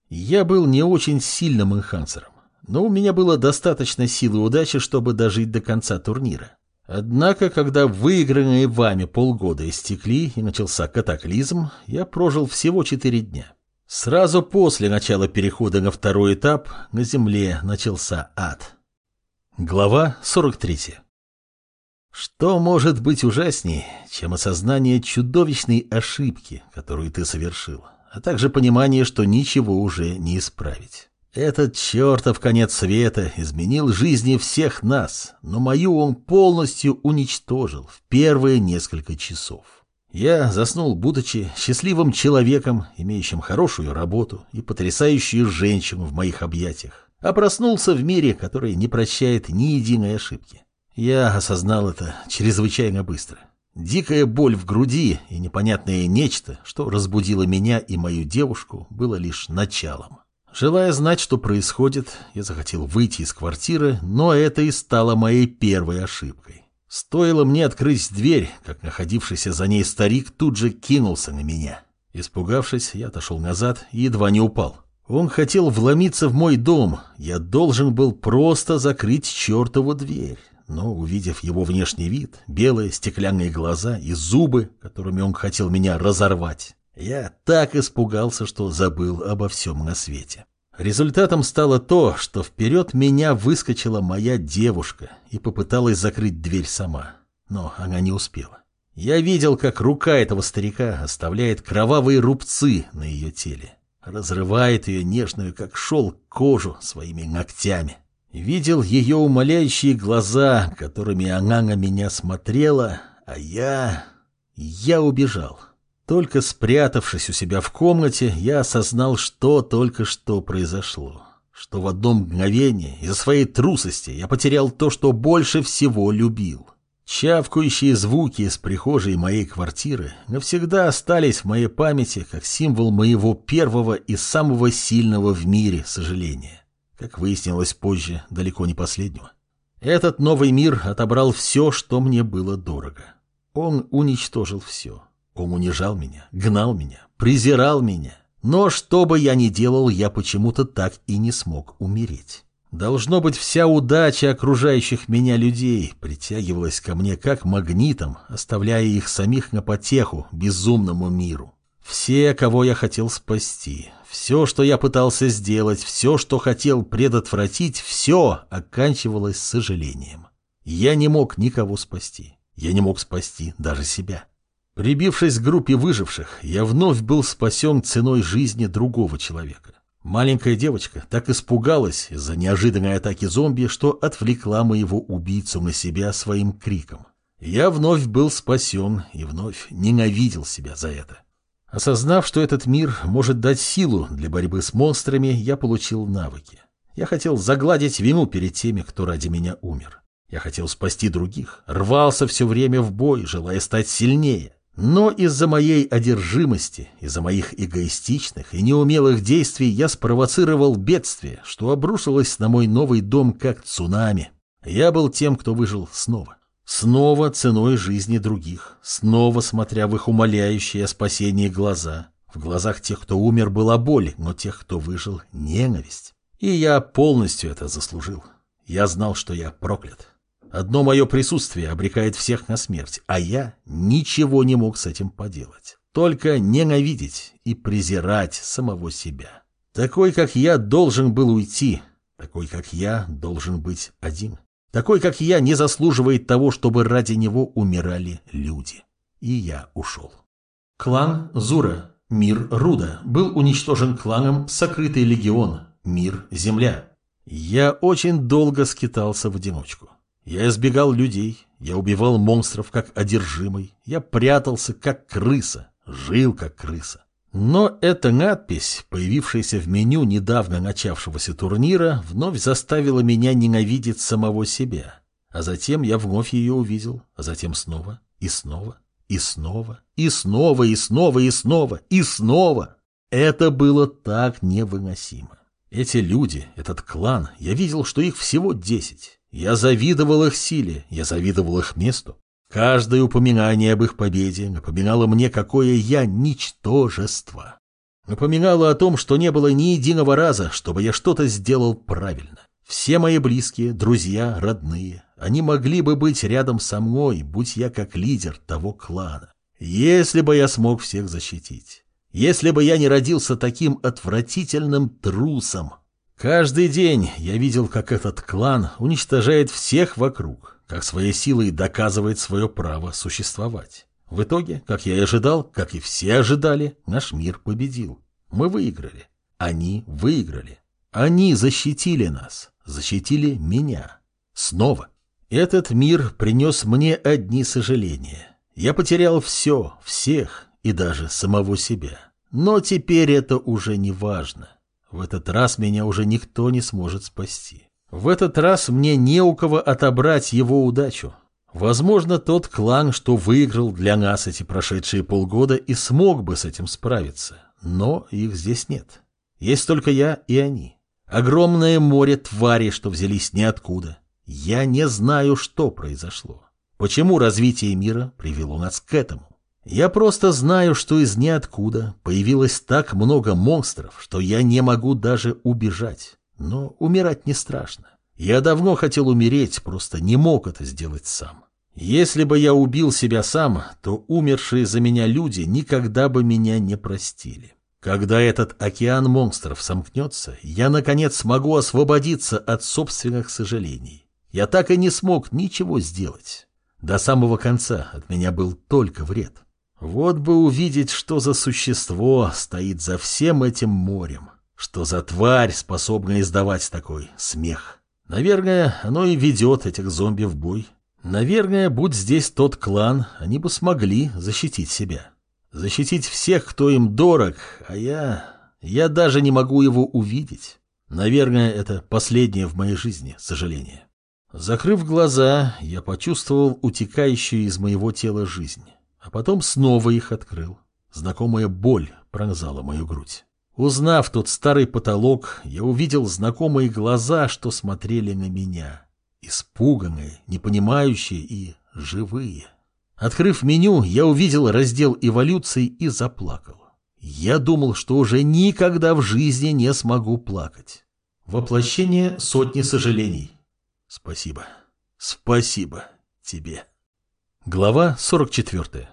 Я был не очень сильным энхансером, но у меня было достаточно силы и удачи, чтобы дожить до конца турнира. Однако, когда выигранные вами полгода истекли и начался катаклизм, я прожил всего четыре дня. Сразу после начала перехода на второй этап на Земле начался ад. Глава 43 Что может быть ужасней, чем осознание чудовищной ошибки, которую ты совершил, а также понимание, что ничего уже не исправить? Этот чертов конец света изменил жизни всех нас, но мою он полностью уничтожил в первые несколько часов. Я заснул, будучи счастливым человеком, имеющим хорошую работу и потрясающую женщину в моих объятиях, а проснулся в мире, который не прощает ни единой ошибки. Я осознал это чрезвычайно быстро. Дикая боль в груди и непонятное нечто, что разбудило меня и мою девушку, было лишь началом. Желая знать, что происходит, я захотел выйти из квартиры, но это и стало моей первой ошибкой. Стоило мне открыть дверь, как находившийся за ней старик тут же кинулся на меня. Испугавшись, я отошел назад и едва не упал. Он хотел вломиться в мой дом, я должен был просто закрыть чертову дверь. Но, увидев его внешний вид, белые стеклянные глаза и зубы, которыми он хотел меня разорвать, я так испугался, что забыл обо всем на свете. Результатом стало то, что вперед меня выскочила моя девушка и попыталась закрыть дверь сама. Но она не успела. Я видел, как рука этого старика оставляет кровавые рубцы на ее теле. Разрывает ее нежную, как шел, кожу своими ногтями. Видел ее умоляющие глаза, которыми она на меня смотрела, а я... Я убежал. Только спрятавшись у себя в комнате, я осознал, что только что произошло. Что в одно мгновение из-за своей трусости я потерял то, что больше всего любил. Чавкающие звуки из прихожей моей квартиры навсегда остались в моей памяти как символ моего первого и самого сильного в мире сожаления. Как выяснилось позже, далеко не последнего. Этот новый мир отобрал все, что мне было дорого. Он уничтожил все. Он унижал меня, гнал меня, презирал меня. Но что бы я ни делал, я почему-то так и не смог умереть. Должно быть, вся удача окружающих меня людей притягивалась ко мне как магнитом, оставляя их самих на потеху безумному миру. Все, кого я хотел спасти, все, что я пытался сделать, все, что хотел предотвратить, все оканчивалось сожалением. Я не мог никого спасти. Я не мог спасти даже себя. Прибившись к группе выживших, я вновь был спасен ценой жизни другого человека. Маленькая девочка так испугалась из-за неожиданной атаки зомби, что отвлекла моего убийцу на себя своим криком. Я вновь был спасен и вновь ненавидел себя за это. Осознав, что этот мир может дать силу для борьбы с монстрами, я получил навыки. Я хотел загладить вину перед теми, кто ради меня умер. Я хотел спасти других, рвался все время в бой, желая стать сильнее. Но из-за моей одержимости, из-за моих эгоистичных и неумелых действий я спровоцировал бедствие, что обрушилось на мой новый дом как цунами. Я был тем, кто выжил снова. Снова ценой жизни других, снова смотря в их умоляющие о спасении глаза. В глазах тех, кто умер, была боль, но тех, кто выжил, ненависть. И я полностью это заслужил. Я знал, что я проклят. Одно мое присутствие обрекает всех на смерть, а я ничего не мог с этим поделать. Только ненавидеть и презирать самого себя. Такой, как я, должен был уйти. Такой, как я, должен быть один. Такой, как я, не заслуживает того, чтобы ради него умирали люди. И я ушел. Клан Зура, мир Руда, был уничтожен кланом Сокрытый Легион, мир Земля. Я очень долго скитался в одиночку. Я избегал людей, я убивал монстров как одержимый, я прятался как крыса, жил как крыса. Но эта надпись, появившаяся в меню недавно начавшегося турнира, вновь заставила меня ненавидеть самого себя. А затем я вновь ее увидел, а затем снова и снова и снова и снова и снова и снова и снова. Это было так невыносимо. Эти люди, этот клан, я видел, что их всего десять. Я завидовал их силе, я завидовал их месту. Каждое упоминание об их победе напоминало мне, какое я ничтожество. Напоминало о том, что не было ни единого раза, чтобы я что-то сделал правильно. Все мои близкие, друзья, родные, они могли бы быть рядом со мной, будь я как лидер того клана. Если бы я смог всех защитить. Если бы я не родился таким отвратительным трусом. Каждый день я видел, как этот клан уничтожает всех вокруг как своей силой доказывает свое право существовать. В итоге, как я и ожидал, как и все ожидали, наш мир победил. Мы выиграли. Они выиграли. Они защитили нас, защитили меня. Снова. Этот мир принес мне одни сожаления. Я потерял все, всех и даже самого себя. Но теперь это уже не важно. В этот раз меня уже никто не сможет спасти. В этот раз мне не у кого отобрать его удачу. Возможно, тот клан, что выиграл для нас эти прошедшие полгода, и смог бы с этим справиться. Но их здесь нет. Есть только я и они. Огромное море тварей, что взялись ниоткуда. Я не знаю, что произошло. Почему развитие мира привело нас к этому? Я просто знаю, что из ниоткуда появилось так много монстров, что я не могу даже убежать. Но умирать не страшно. Я давно хотел умереть, просто не мог это сделать сам. Если бы я убил себя сам, то умершие за меня люди никогда бы меня не простили. Когда этот океан монстров сомкнется, я, наконец, смогу освободиться от собственных сожалений. Я так и не смог ничего сделать. До самого конца от меня был только вред. Вот бы увидеть, что за существо стоит за всем этим морем. Что за тварь способна издавать такой смех? Наверное, оно и ведет этих зомби в бой. Наверное, будь здесь тот клан, они бы смогли защитить себя. Защитить всех, кто им дорог, а я... Я даже не могу его увидеть. Наверное, это последнее в моей жизни сожаление. Закрыв глаза, я почувствовал утекающую из моего тела жизнь, а потом снова их открыл. Знакомая боль пронзала мою грудь. Узнав тот старый потолок, я увидел знакомые глаза, что смотрели на меня. Испуганные, непонимающие и живые. Открыв меню, я увидел раздел эволюции и заплакал. Я думал, что уже никогда в жизни не смогу плакать. Воплощение сотни сожалений. Спасибо. Спасибо тебе. Глава 44.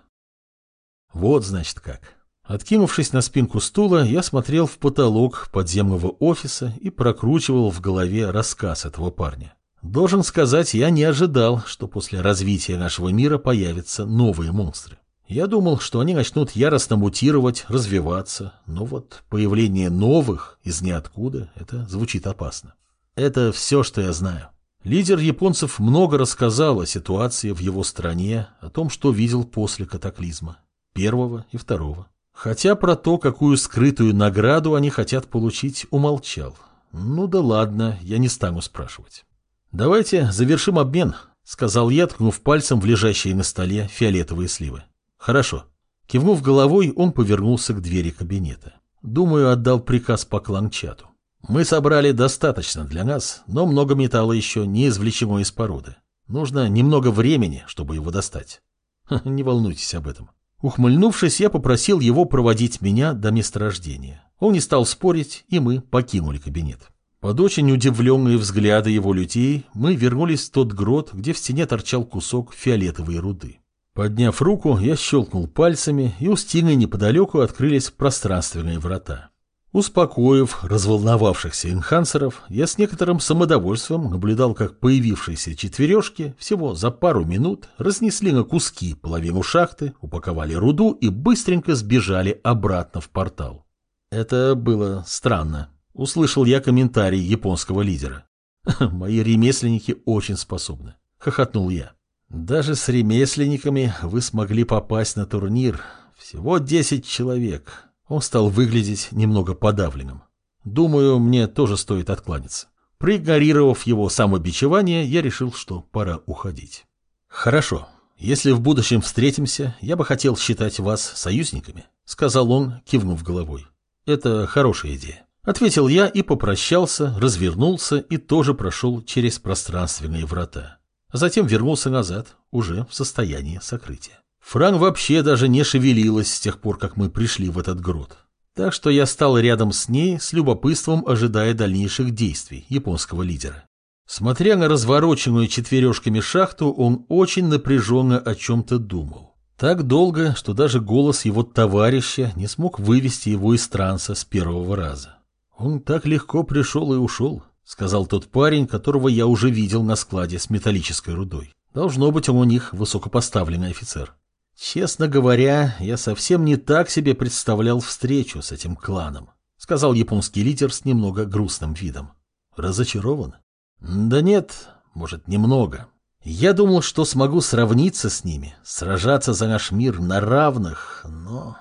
Вот, значит, как. Откинувшись на спинку стула, я смотрел в потолок подземного офиса и прокручивал в голове рассказ этого парня. Должен сказать, я не ожидал, что после развития нашего мира появятся новые монстры. Я думал, что они начнут яростно мутировать, развиваться, но вот появление новых из ниоткуда, это звучит опасно. Это все, что я знаю. Лидер японцев много рассказал о ситуации в его стране, о том, что видел после катаклизма. Первого и второго. Хотя про то, какую скрытую награду они хотят получить, умолчал. Ну да ладно, я не стану спрашивать. «Давайте завершим обмен», — сказал я, ткнув пальцем в лежащие на столе фиолетовые сливы. «Хорошо». Кивнув головой, он повернулся к двери кабинета. Думаю, отдал приказ по кланчату. Мы собрали достаточно для нас, но много металла еще не извлечено из породы. Нужно немного времени, чтобы его достать. Не волнуйтесь об этом. Ухмыльнувшись, я попросил его проводить меня до месторождения. Он не стал спорить, и мы покинули кабинет. Под очень удивленные взгляды его людей мы вернулись в тот грот, где в стене торчал кусок фиолетовой руды. Подняв руку, я щелкнул пальцами, и у стены неподалеку открылись пространственные врата. Успокоив разволновавшихся инхансеров, я с некоторым самодовольством наблюдал, как появившиеся четвережки всего за пару минут разнесли на куски половину шахты, упаковали руду и быстренько сбежали обратно в портал. Это было странно. Услышал я комментарий японского лидера. «Мои ремесленники очень способны», — хохотнул я. «Даже с ремесленниками вы смогли попасть на турнир. Всего десять человек. Он стал выглядеть немного подавленным. Думаю, мне тоже стоит откланяться. Проигнорировав его самобичевание, я решил, что пора уходить. Хорошо. Если в будущем встретимся, я бы хотел считать вас союзниками, сказал он, кивнув головой. Это хорошая идея. Ответил я и попрощался, развернулся и тоже прошел через пространственные врата. Затем вернулся назад, уже в состоянии сокрытия. Фран вообще даже не шевелилась с тех пор, как мы пришли в этот грот. Так что я стал рядом с ней, с любопытством ожидая дальнейших действий японского лидера. Смотря на развороченную четвережками шахту, он очень напряженно о чем-то думал. Так долго, что даже голос его товарища не смог вывести его из транса с первого раза. «Он так легко пришел и ушел», — сказал тот парень, которого я уже видел на складе с металлической рудой. Должно быть, он у них высокопоставленный офицер. «Честно говоря, я совсем не так себе представлял встречу с этим кланом», сказал японский лидер с немного грустным видом. «Разочарован?» «Да нет, может, немного. Я думал, что смогу сравниться с ними, сражаться за наш мир на равных, но...»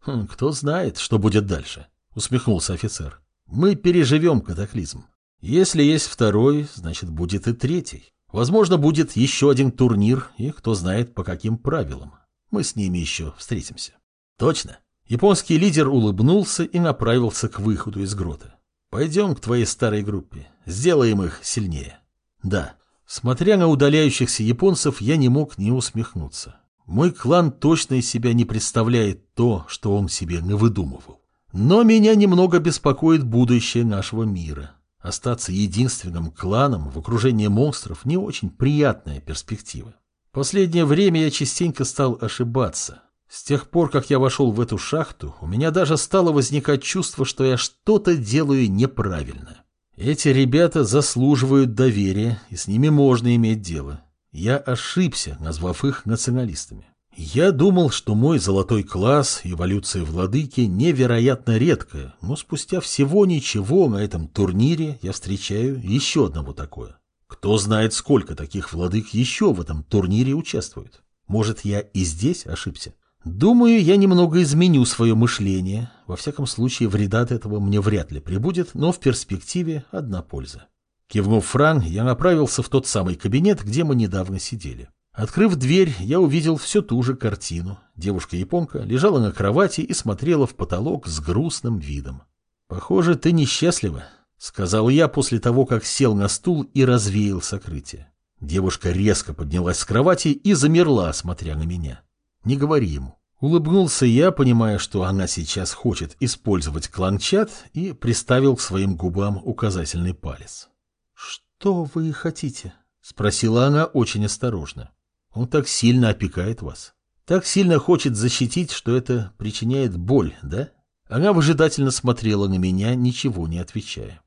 хм, «Кто знает, что будет дальше», усмехнулся офицер. «Мы переживем катаклизм. Если есть второй, значит, будет и третий. Возможно, будет еще один турнир, и кто знает, по каким правилам. Мы с ними еще встретимся. Точно. Японский лидер улыбнулся и направился к выходу из грота. Пойдем к твоей старой группе. Сделаем их сильнее. Да. Смотря на удаляющихся японцев, я не мог не усмехнуться. Мой клан точно из себя не представляет то, что он себе навыдумывал. Но меня немного беспокоит будущее нашего мира. Остаться единственным кланом в окружении монстров не очень приятная перспектива. Последнее время я частенько стал ошибаться. С тех пор, как я вошел в эту шахту, у меня даже стало возникать чувство, что я что-то делаю неправильно. Эти ребята заслуживают доверия, и с ними можно иметь дело. Я ошибся, назвав их националистами. Я думал, что мой золотой класс, эволюция владыки, невероятно редкая, но спустя всего ничего на этом турнире я встречаю еще одного такое. Кто знает, сколько таких владык еще в этом турнире участвует. Может, я и здесь ошибся? Думаю, я немного изменю свое мышление. Во всяком случае, вреда от этого мне вряд ли прибудет, но в перспективе одна польза. Кивнув Фран, я направился в тот самый кабинет, где мы недавно сидели. Открыв дверь, я увидел всю ту же картину. Девушка-японка лежала на кровати и смотрела в потолок с грустным видом. «Похоже, ты несчастлива», Сказал я после того, как сел на стул и развеял сокрытие. Девушка резко поднялась с кровати и замерла, смотря на меня. Не говори ему. Улыбнулся я, понимая, что она сейчас хочет использовать кланчат, и приставил к своим губам указательный палец. «Что вы хотите?» — спросила она очень осторожно. «Он так сильно опекает вас. Так сильно хочет защитить, что это причиняет боль, да?» Она выжидательно смотрела на меня, ничего не отвечая.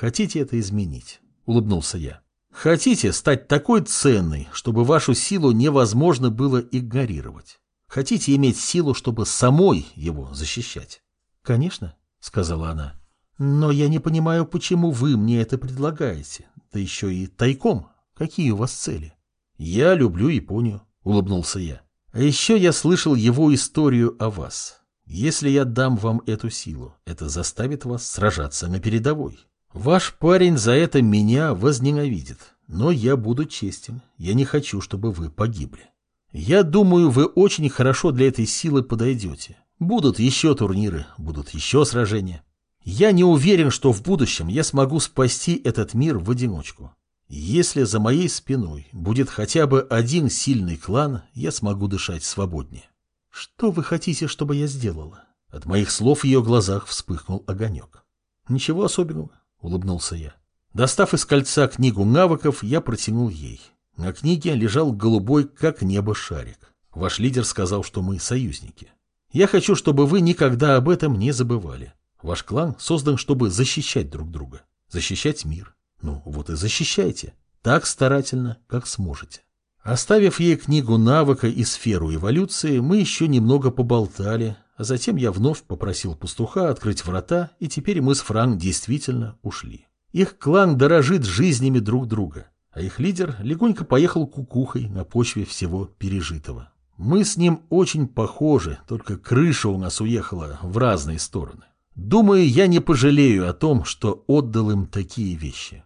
Хотите это изменить? Улыбнулся я. Хотите стать такой ценной, чтобы вашу силу невозможно было игнорировать? Хотите иметь силу, чтобы самой его защищать? Конечно, сказала она. Но я не понимаю, почему вы мне это предлагаете. Да еще и тайком. Какие у вас цели? Я люблю Японию, улыбнулся я. А еще я слышал его историю о вас. Если я дам вам эту силу, это заставит вас сражаться на передовой. Ваш парень за это меня возненавидит, но я буду честен. Я не хочу, чтобы вы погибли. Я думаю, вы очень хорошо для этой силы подойдете. Будут еще турниры, будут еще сражения. Я не уверен, что в будущем я смогу спасти этот мир в одиночку. Если за моей спиной будет хотя бы один сильный клан, я смогу дышать свободнее. Что вы хотите, чтобы я сделала? От моих слов в ее глазах вспыхнул огонек. Ничего особенного. — улыбнулся я. Достав из кольца книгу навыков, я протянул ей. На книге лежал голубой, как небо, шарик. Ваш лидер сказал, что мы союзники. Я хочу, чтобы вы никогда об этом не забывали. Ваш клан создан, чтобы защищать друг друга, защищать мир. Ну, вот и защищайте. Так старательно, как сможете. Оставив ей книгу навыка и сферу эволюции, мы еще немного поболтали, затем я вновь попросил пастуха открыть врата, и теперь мы с Франк действительно ушли. Их клан дорожит жизнями друг друга, а их лидер легонько поехал кукухой на почве всего пережитого. Мы с ним очень похожи, только крыша у нас уехала в разные стороны. Думаю, я не пожалею о том, что отдал им такие вещи.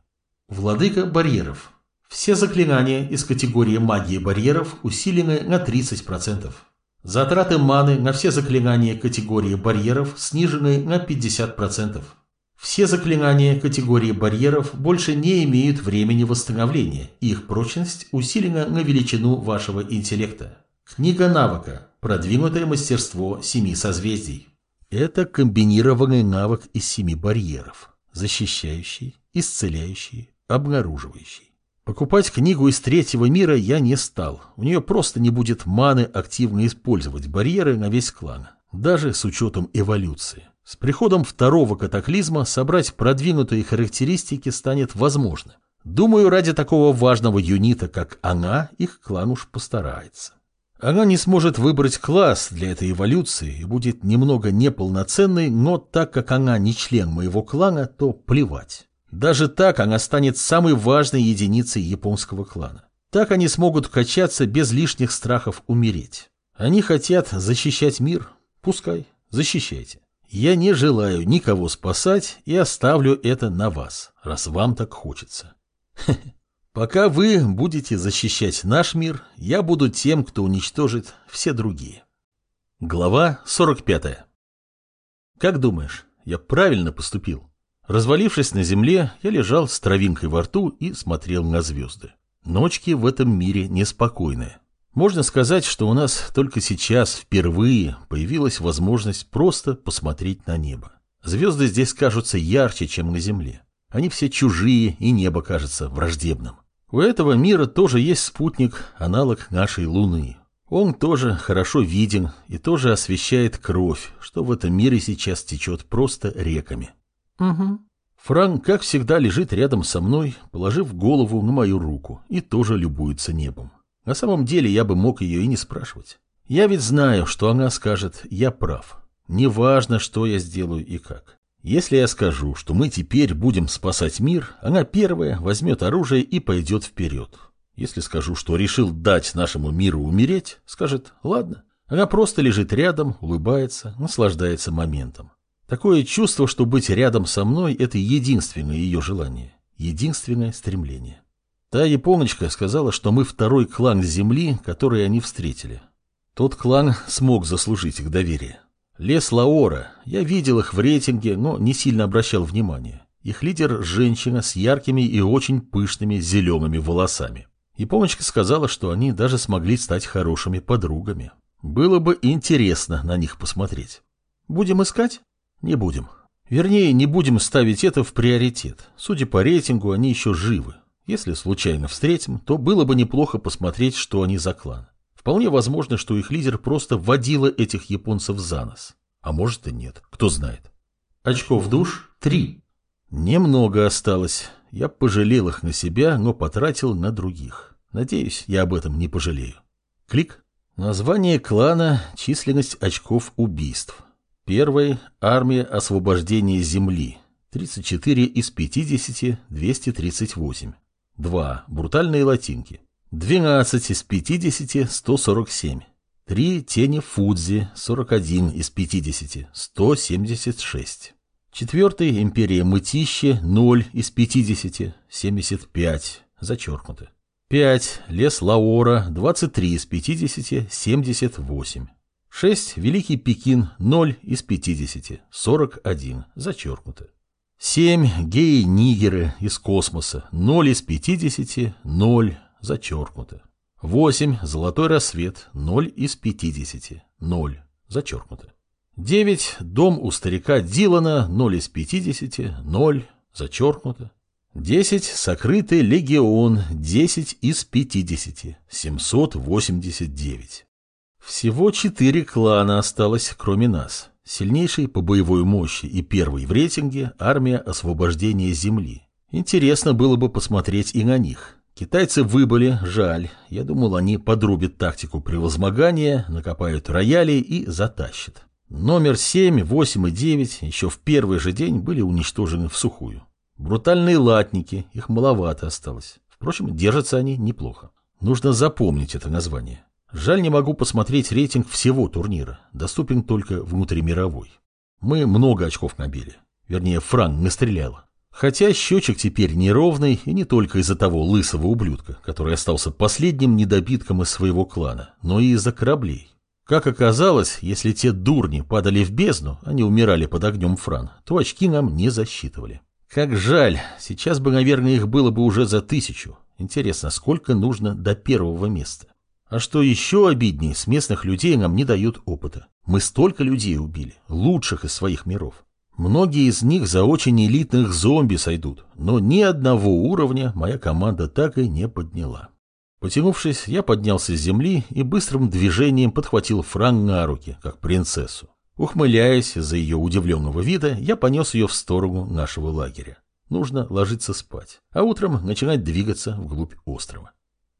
Владыка барьеров. Все заклинания из категории магии барьеров усилены на 30%. Затраты маны на все заклинания категории барьеров снижены на 50%. Все заклинания категории барьеров больше не имеют времени восстановления, их прочность усилена на величину вашего интеллекта. Книга навыка. Продвинутое мастерство семи созвездий. Это комбинированный навык из семи барьеров. Защищающий, исцеляющий, обнаруживающий. Покупать книгу из третьего мира я не стал. У нее просто не будет маны активно использовать барьеры на весь клан. Даже с учетом эволюции. С приходом второго катаклизма собрать продвинутые характеристики станет возможно. Думаю, ради такого важного юнита, как она, их клан уж постарается. Она не сможет выбрать класс для этой эволюции и будет немного неполноценной, но так как она не член моего клана, то плевать. Даже так она станет самой важной единицей японского клана. Так они смогут качаться без лишних страхов умереть. Они хотят защищать мир. Пускай, защищайте. Я не желаю никого спасать и оставлю это на вас, раз вам так хочется. Пока вы будете защищать наш мир, я буду тем, кто уничтожит все другие. Глава 45. Как думаешь, я правильно поступил? Развалившись на земле, я лежал с травинкой во рту и смотрел на звезды. Ночки в этом мире неспокойные. Можно сказать, что у нас только сейчас впервые появилась возможность просто посмотреть на небо. Звезды здесь кажутся ярче, чем на земле. Они все чужие, и небо кажется враждебным. У этого мира тоже есть спутник, аналог нашей Луны. Он тоже хорошо виден и тоже освещает кровь, что в этом мире сейчас течет просто реками. Угу. Франк, как всегда, лежит рядом со мной, положив голову на мою руку, и тоже любуется небом. На самом деле я бы мог ее и не спрашивать. Я ведь знаю, что она скажет «я прав». Неважно, что я сделаю и как. Если я скажу, что мы теперь будем спасать мир, она первая возьмет оружие и пойдет вперед. Если скажу, что решил дать нашему миру умереть, скажет «ладно». Она просто лежит рядом, улыбается, наслаждается моментом. Такое чувство, что быть рядом со мной – это единственное ее желание, единственное стремление. Та японочка сказала, что мы второй клан Земли, который они встретили. Тот клан смог заслужить их доверие. Лес Лаора. Я видел их в рейтинге, но не сильно обращал внимания. Их лидер – женщина с яркими и очень пышными зелеными волосами. Японочка сказала, что они даже смогли стать хорошими подругами. Было бы интересно на них посмотреть. Будем искать? Не будем. Вернее, не будем ставить это в приоритет. Судя по рейтингу, они еще живы. Если случайно встретим, то было бы неплохо посмотреть, что они за клан. Вполне возможно, что их лидер просто водила этих японцев за нос. А может и нет, кто знает. Очков душ – три. Немного осталось. Я пожалел их на себя, но потратил на других. Надеюсь, я об этом не пожалею. Клик. Название клана, численность очков убийств. Первый – армия освобождения земли. 34 из 50, 238. 2. Брутальные латинки. 12 из 50, 147. 3. Тени Фудзи, 41 из 50, 176. Четвертый. Империя Мытищи, 0 из 50, 75. Зачеркнуто. 5. Лес Лаора, 23 из 50, 78. 6. Великий Пекин, 0 из 50, 41, зачеркнуто. 7. Геи-нигеры из космоса, 0 из 50, 0, зачеркнуто. 8. Золотой рассвет, 0 из 50, 0, зачеркнуто. 9. Дом у старика Дилана, 0 из 50, 0, зачеркнуто. 10. Сокрытый легион, 10 из 50, 789. Всего четыре клана осталось, кроме нас. Сильнейший по боевой мощи и первый в рейтинге армия освобождения Земли. Интересно было бы посмотреть и на них. Китайцы выбыли, жаль. Я думал, они подрубят тактику превозмогания, накопают рояли и затащат. Номер 7, 8 и 9 еще в первый же день были уничтожены в сухую. Брутальные латники, их маловато осталось. Впрочем, держатся они неплохо. Нужно запомнить это название. Жаль, не могу посмотреть рейтинг всего турнира, доступен только внутримировой. Мы много очков набили. Вернее, Франк настреляла. Хотя счетчик теперь неровный, и не только из-за того лысого ублюдка, который остался последним недобитком из своего клана, но и из-за кораблей. Как оказалось, если те дурни падали в бездну, они умирали под огнем Фран, то очки нам не засчитывали. Как жаль, сейчас бы, наверное, их было бы уже за тысячу. Интересно, сколько нужно до первого места? А что еще обиднее, с местных людей нам не дают опыта. Мы столько людей убили, лучших из своих миров. Многие из них за очень элитных зомби сойдут, но ни одного уровня моя команда так и не подняла. Потянувшись, я поднялся с земли и быстрым движением подхватил Фран на руки, как принцессу. Ухмыляясь из-за ее удивленного вида, я понес ее в сторону нашего лагеря. Нужно ложиться спать, а утром начинать двигаться вглубь острова.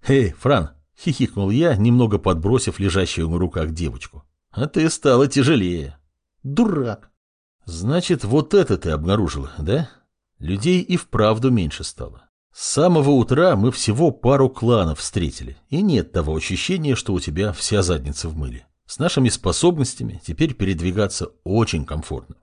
«Эй, Фран!» — хихикнул я, немного подбросив лежащую на руках девочку. «А ты стала тяжелее». «Дурак!» Значит, вот это ты обнаружила, да? Людей и вправду меньше стало. С самого утра мы всего пару кланов встретили, и нет того ощущения, что у тебя вся задница в мыле. С нашими способностями теперь передвигаться очень комфортно.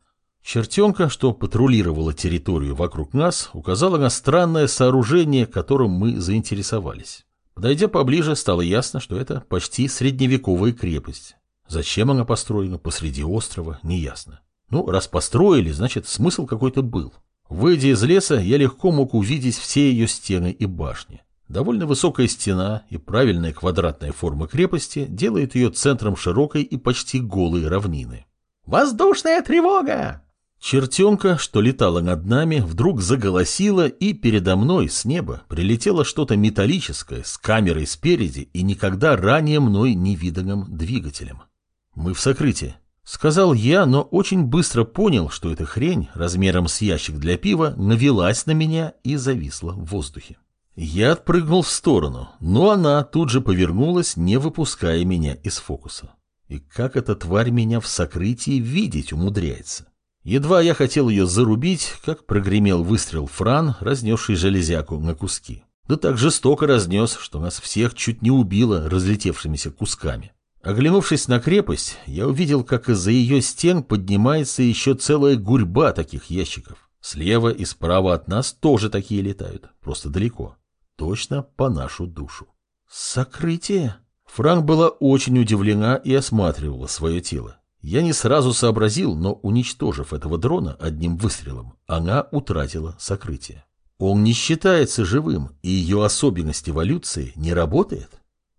Чертенка, что патрулировала территорию вокруг нас, указала на странное сооружение, которым мы заинтересовались. Подойдя поближе, стало ясно, что это почти средневековая крепость. Зачем она построена посреди острова, неясно. Ну, раз построили, значит, смысл какой-то был. Выйдя из леса, я легко мог увидеть все ее стены и башни. Довольно высокая стена и правильная квадратная форма крепости делает ее центром широкой и почти голой равнины. «Воздушная тревога!» Чертенка, что летала над нами, вдруг заголосила, и передо мной с неба прилетело что-то металлическое с камерой спереди и никогда ранее мной не виданным двигателем. Мы в сокрытии. Сказал я, но очень быстро понял, что эта хрень размером с ящик для пива навелась на меня и зависла в воздухе. Я отпрыгнул в сторону, но она тут же повернулась, не выпуская меня из фокуса. И как эта тварь меня в сокрытии видеть умудряется? Едва я хотел ее зарубить, как прогремел выстрел Фран, разнесший железяку на куски. Да так жестоко разнес, что нас всех чуть не убило разлетевшимися кусками. Оглянувшись на крепость, я увидел, как из-за ее стен поднимается еще целая гурьба таких ящиков. Слева и справа от нас тоже такие летают, просто далеко. Точно по нашу душу. Сокрытие? Франк была очень удивлена и осматривала свое тело. Я не сразу сообразил, но уничтожив этого дрона одним выстрелом, она утратила сокрытие. Он не считается живым, и ее особенность эволюции не работает.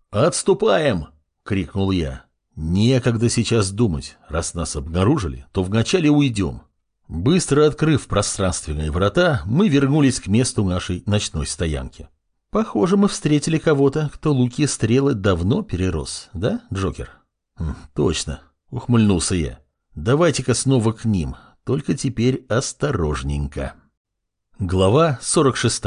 «Отступаем!» — крикнул я. «Некогда сейчас думать. Раз нас обнаружили, то вначале уйдем». Быстро открыв пространственные врата, мы вернулись к месту нашей ночной стоянки. Похоже, мы встретили кого-то, кто луки стрелы давно перерос, да, Джокер? Хм, точно, ухмыльнулся я. Давайте-ка снова к ним, только теперь осторожненько. Глава 46.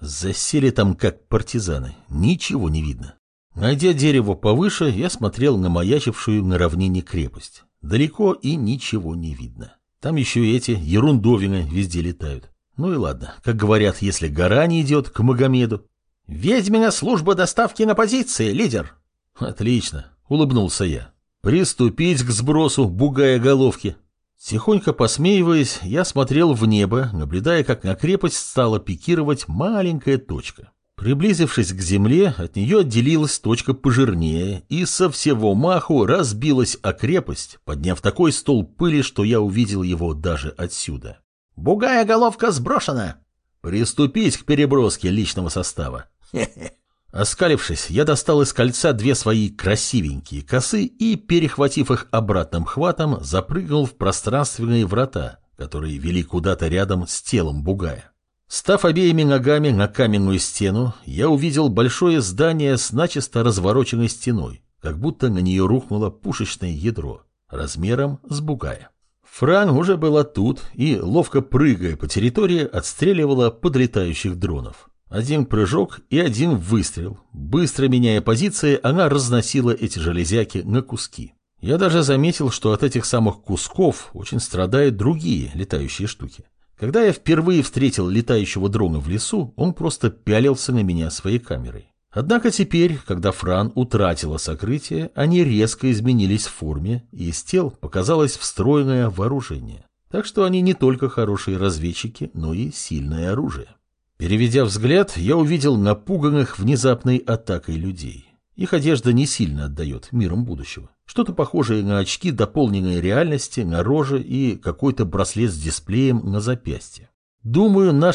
Засели там как партизаны, ничего не видно. Найдя дерево повыше, я смотрел на маячившую на равнине крепость. Далеко и ничего не видно. Там еще эти ерундовины везде летают. Ну и ладно, как говорят, если гора не идет к Магомеду. «Ведьмина служба доставки на позиции, лидер!» «Отлично», — улыбнулся я. «Приступить к сбросу бугая головки». Тихонько посмеиваясь, я смотрел в небо, наблюдая, как на крепость стала пикировать маленькая точка. Приблизившись к земле, от нее отделилась точка пожирнее и со всего маху разбилась о крепость, подняв такой стол пыли, что я увидел его даже отсюда. «Бугая головка сброшена!» «Приступить к переброске личного состава!» Оскалившись, я достал из кольца две свои красивенькие косы и, перехватив их обратным хватом, запрыгнул в пространственные врата, которые вели куда-то рядом с телом бугая. Став обеими ногами на каменную стену, я увидел большое здание с начисто развороченной стеной, как будто на нее рухнуло пушечное ядро, размером с бугая. Фран уже была тут и, ловко прыгая по территории, отстреливала подлетающих дронов. Один прыжок и один выстрел. Быстро меняя позиции, она разносила эти железяки на куски. Я даже заметил, что от этих самых кусков очень страдают другие летающие штуки. Когда я впервые встретил летающего дрона в лесу, он просто пялился на меня своей камерой. Однако теперь, когда Фран утратила сокрытие, они резко изменились в форме, и из тел показалось встроенное вооружение. Так что они не только хорошие разведчики, но и сильное оружие. Переведя взгляд, я увидел напуганных внезапной атакой людей. Их одежда не сильно отдает миром будущего. Что-то похожее на очки дополненной реальности на роже и какой-то браслет с дисплеем на запястье. Думаю, наш